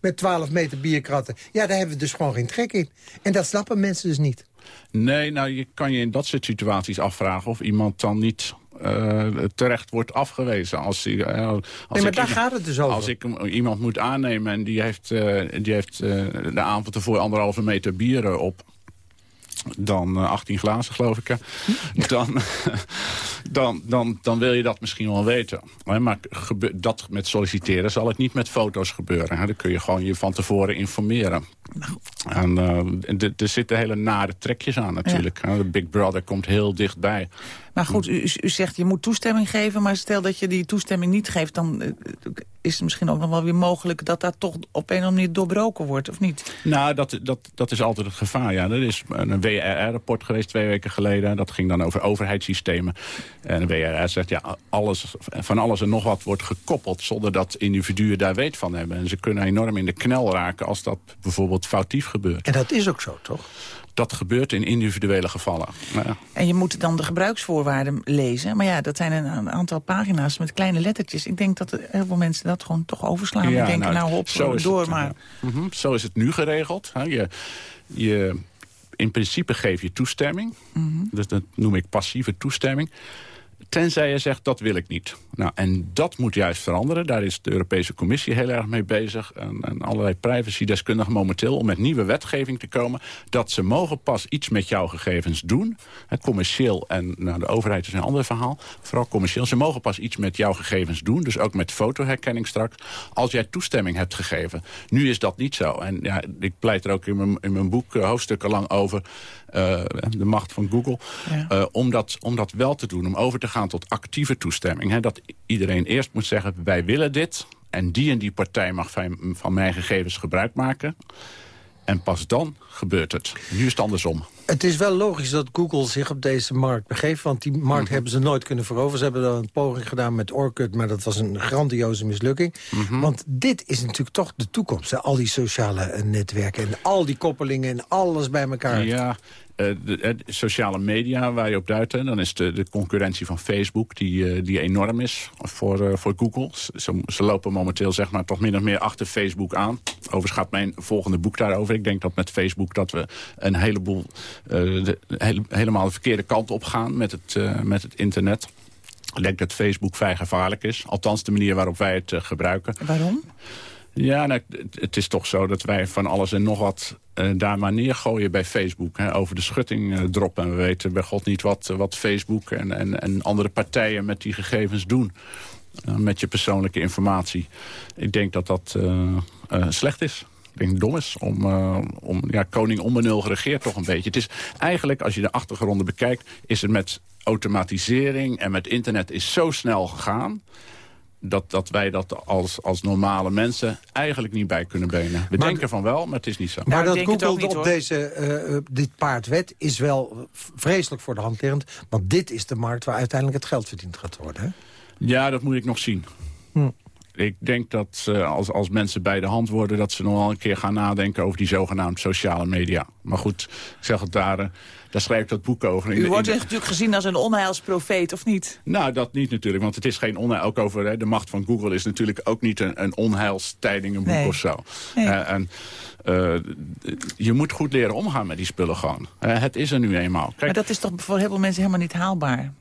met 12 meter bierkratten. Ja, daar hebben we dus gewoon geen trek in. En dat snappen mensen dus niet. Nee, nou, je kan je in dat soort situaties afvragen... of iemand dan niet uh, terecht wordt afgewezen. Als, uh, als nee, maar daar gaat het dus over. Als ik iemand moet aannemen en die heeft, uh, die heeft de avond ervoor anderhalve meter bieren op dan uh, 18 glazen, geloof ik. Dan, dan, dan, dan wil je dat misschien wel weten. Maar dat met solliciteren zal het niet met foto's gebeuren. Dan kun je gewoon je van tevoren informeren. En uh, er zitten hele nare trekjes aan natuurlijk. Ja. Big Brother komt heel dichtbij. Maar goed, u, u, zegt je moet toestemming geven... maar stel dat je die toestemming niet geeft... dan uh, is het misschien ook nog wel weer mogelijk... dat dat toch op een of andere manier doorbroken wordt, of niet? Nou, dat, dat, dat is altijd het gevaar, ja. Er is een WRR-rapport geweest twee weken geleden. Dat ging dan over overheidssystemen. En de WRR zegt, ja, alles, van alles en nog wat wordt gekoppeld... zonder dat individuen daar weet van hebben. En ze kunnen enorm in de knel raken als dat bijvoorbeeld foutief gebeurt. En dat is ook zo, toch? Dat gebeurt in individuele gevallen. Nou ja. En je moet dan de gebruiksvoorwaarden lezen. Maar ja, dat zijn een, aantal pagina's met kleine lettertjes. Ik denk dat er heel veel mensen dat gewoon toch overslaan. Ja, en denken, nou, nou hop, zo door het, maar. Ja. Mm -hmm. Zo is het nu geregeld. Je, je, in principe geef je toestemming. Mm -hmm. dus dat noem ik passieve toestemming. Tenzij je zegt, dat wil ik niet. Nou, en dat moet juist veranderen. Daar is de Europese Commissie heel erg mee bezig. En, en allerlei privacy-deskundigen momenteel... om met nieuwe wetgeving te komen. Dat ze mogen pas iets met jouw gegevens doen. Commercieel en nou, de overheid is een ander verhaal. Vooral commercieel. Ze mogen pas iets met jouw gegevens doen. Dus ook met fotoherkenning straks. Als jij toestemming hebt gegeven. Nu is dat niet zo. En ja, ik pleit er ook in mijn, in mijn boek uh, hoofdstukken lang over... Uh, de macht van Google. Ja. Uh, om, dat, om dat wel te doen. Om over te gaan tot actieve toestemming. Hè, dat iedereen eerst moet zeggen, wij willen dit... en die en die partij mag van, van mijn gegevens gebruik maken... En pas dan gebeurt het. Nu is het andersom. Het is wel logisch dat Google zich op deze markt begeeft... want die markt mm -hmm. hebben ze nooit kunnen veroveren. Ze hebben dan een poging gedaan met Orkut... maar dat was een grandioze mislukking. Mm -hmm. Want dit is natuurlijk toch de toekomst. Hè? Al die sociale netwerken en al die koppelingen... en alles bij elkaar. Ja, de, de, sociale media waar je op duidt... dan is de, de concurrentie van Facebook die, uh, die enorm is voor, voor Google. Ze, ze, lopen momenteel zeg maar, toch min of meer achter Facebook aan. Overigens gaat mijn volgende boek daarover. Ik denk dat met Facebook dat we een heleboel... De, hele, helemaal de verkeerde kant op gaan met het, met het internet. Ik denk dat Facebook vrij gevaarlijk is. Althans de manier waarop wij het gebruiken. Waarom? Ja, nou, het is toch zo dat wij van alles en nog wat uh, daar maar neergooien bij Facebook. Hè, over de schutting uh, droppen. En we weten bij god niet wat, wat Facebook en, en, en andere partijen met die gegevens doen. Met je persoonlijke informatie. Ik denk dat dat slecht is. Ik denk dom is om, om ja, koning onbenul geregeerd toch een beetje. Het is eigenlijk, als je de achtergronden bekijkt... is het met automatisering en met internet is zo snel gegaan dat, dat wij dat als, als normale mensen eigenlijk niet bij kunnen benen. We maar denken van wel, maar het is niet zo. Maar nou, dat Google niet, op deze, uh, dit paard wet is wel vreselijk voor de hand liggend. Want dit is de markt waar uiteindelijk het geld verdiend gaat worden. Hè? Ja, dat moet ik nog zien. Hm. Ik denk dat uh, als, als mensen bij de hand worden... dat ze nog wel een keer gaan nadenken over die zogenaamde sociale media. Maar goed, ik zeg het daar... Uh, daar schrijf ik dat boek over. U wordt natuurlijk gezien als een onheilsprofeet, of niet? Nou, dat niet natuurlijk, want het is geen onheil. Ook over hè, de macht van Google is natuurlijk ook niet een, een onheilstijding, een boek nee. of zo. Nee. Uh, en uh, je moet goed leren omgaan met die spullen gewoon. Het is er nu eenmaal. Kijk, maar dat is toch voor heel veel mensen helemaal niet haalbaar?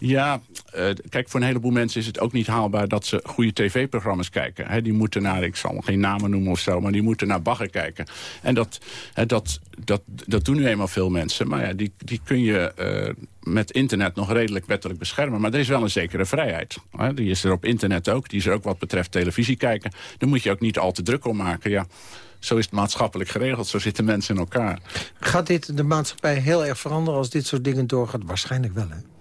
Ja, uh, kijk, voor een heleboel mensen is het ook niet haalbaar... dat ze goede tv-programma's kijken. Die moeten naar, ik zal geen namen noemen of zo... maar die moeten naar bagger kijken. En dat, dat, dat, dat doen nu eenmaal veel mensen. Maar ja, die, die kun je uh, met internet nog redelijk wettelijk beschermen. Maar er is wel een zekere vrijheid. He, die is er op internet ook. Die is er ook wat betreft televisie kijken. Daar moet je ook niet al te druk om maken, ja. Zo is het maatschappelijk geregeld. Zo zitten mensen in elkaar. Gaat dit de maatschappij heel erg veranderen als dit soort dingen doorgaat? Waarschijnlijk wel, hè?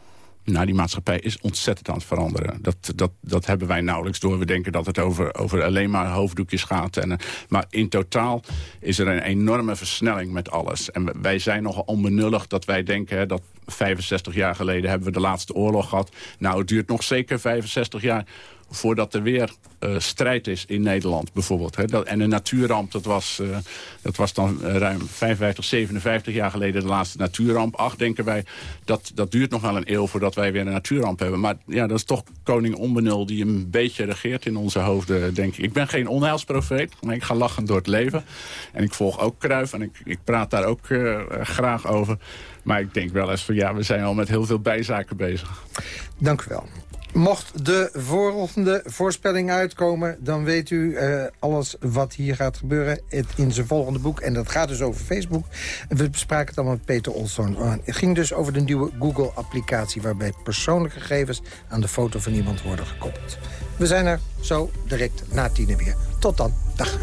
Nou, die maatschappij is ontzettend aan het veranderen. Dat, dat, dat hebben wij nauwelijks door. We denken dat het over, over alleen maar hoofddoekjes gaat. En, maar in totaal is er een enorme versnelling met alles. En wij zijn nogal onbenullig dat wij denken... Dat 65 jaar geleden hebben we de laatste oorlog gehad. Nou, het duurt nog zeker 65 jaar voordat er weer uh, strijd is in Nederland bijvoorbeeld. Hè. Dat, en een natuurramp, dat was, uh, dat was dan uh, ruim 55, 57 jaar geleden de laatste natuurramp. Ach, denken wij, dat, dat duurt nog wel een eeuw voordat wij weer een natuurramp hebben. Maar ja, dat is toch koning onbenul die een beetje regeert in onze hoofden, denk ik. Ik ben geen onheilsprofeet, maar ik ga lachend door het leven. En ik volg ook Kruif en ik, ik praat daar ook graag over. Maar ik denk wel eens van ja, we zijn al met heel veel bijzaken bezig. Dank u wel. Mocht de volgende voorspelling uitkomen... dan weet u uh, alles wat hier gaat gebeuren in zijn volgende boek. En dat gaat dus over Facebook. We bespraken het allemaal met Peter Olsson. Het ging dus over de nieuwe Google-applicatie... waarbij persoonlijke gegevens aan de foto van iemand worden gekoppeld. We zijn er zo direct na tienen weer. Tot dan. Dag.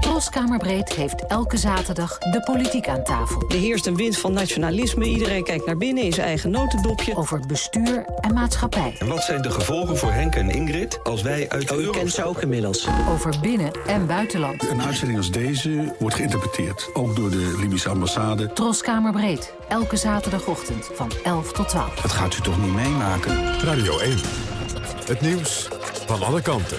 Troskamerbreed heeft elke zaterdag de politiek aan tafel. Er heerst een wind van nationalisme. Iedereen kijkt naar binnen in zijn eigen notendopje. Over bestuur en maatschappij. En wat zijn de gevolgen voor Henk en Ingrid als wij uit de oh, u kent ze ook inmiddels. Over binnen- en buitenland. Een uitzending als deze wordt geïnterpreteerd. Ook door de Libische ambassade. Troskamerbreed. Elke zaterdagochtend van 11 tot 12. Dat gaat u toch niet meemaken? Radio 1. Het nieuws van alle kanten.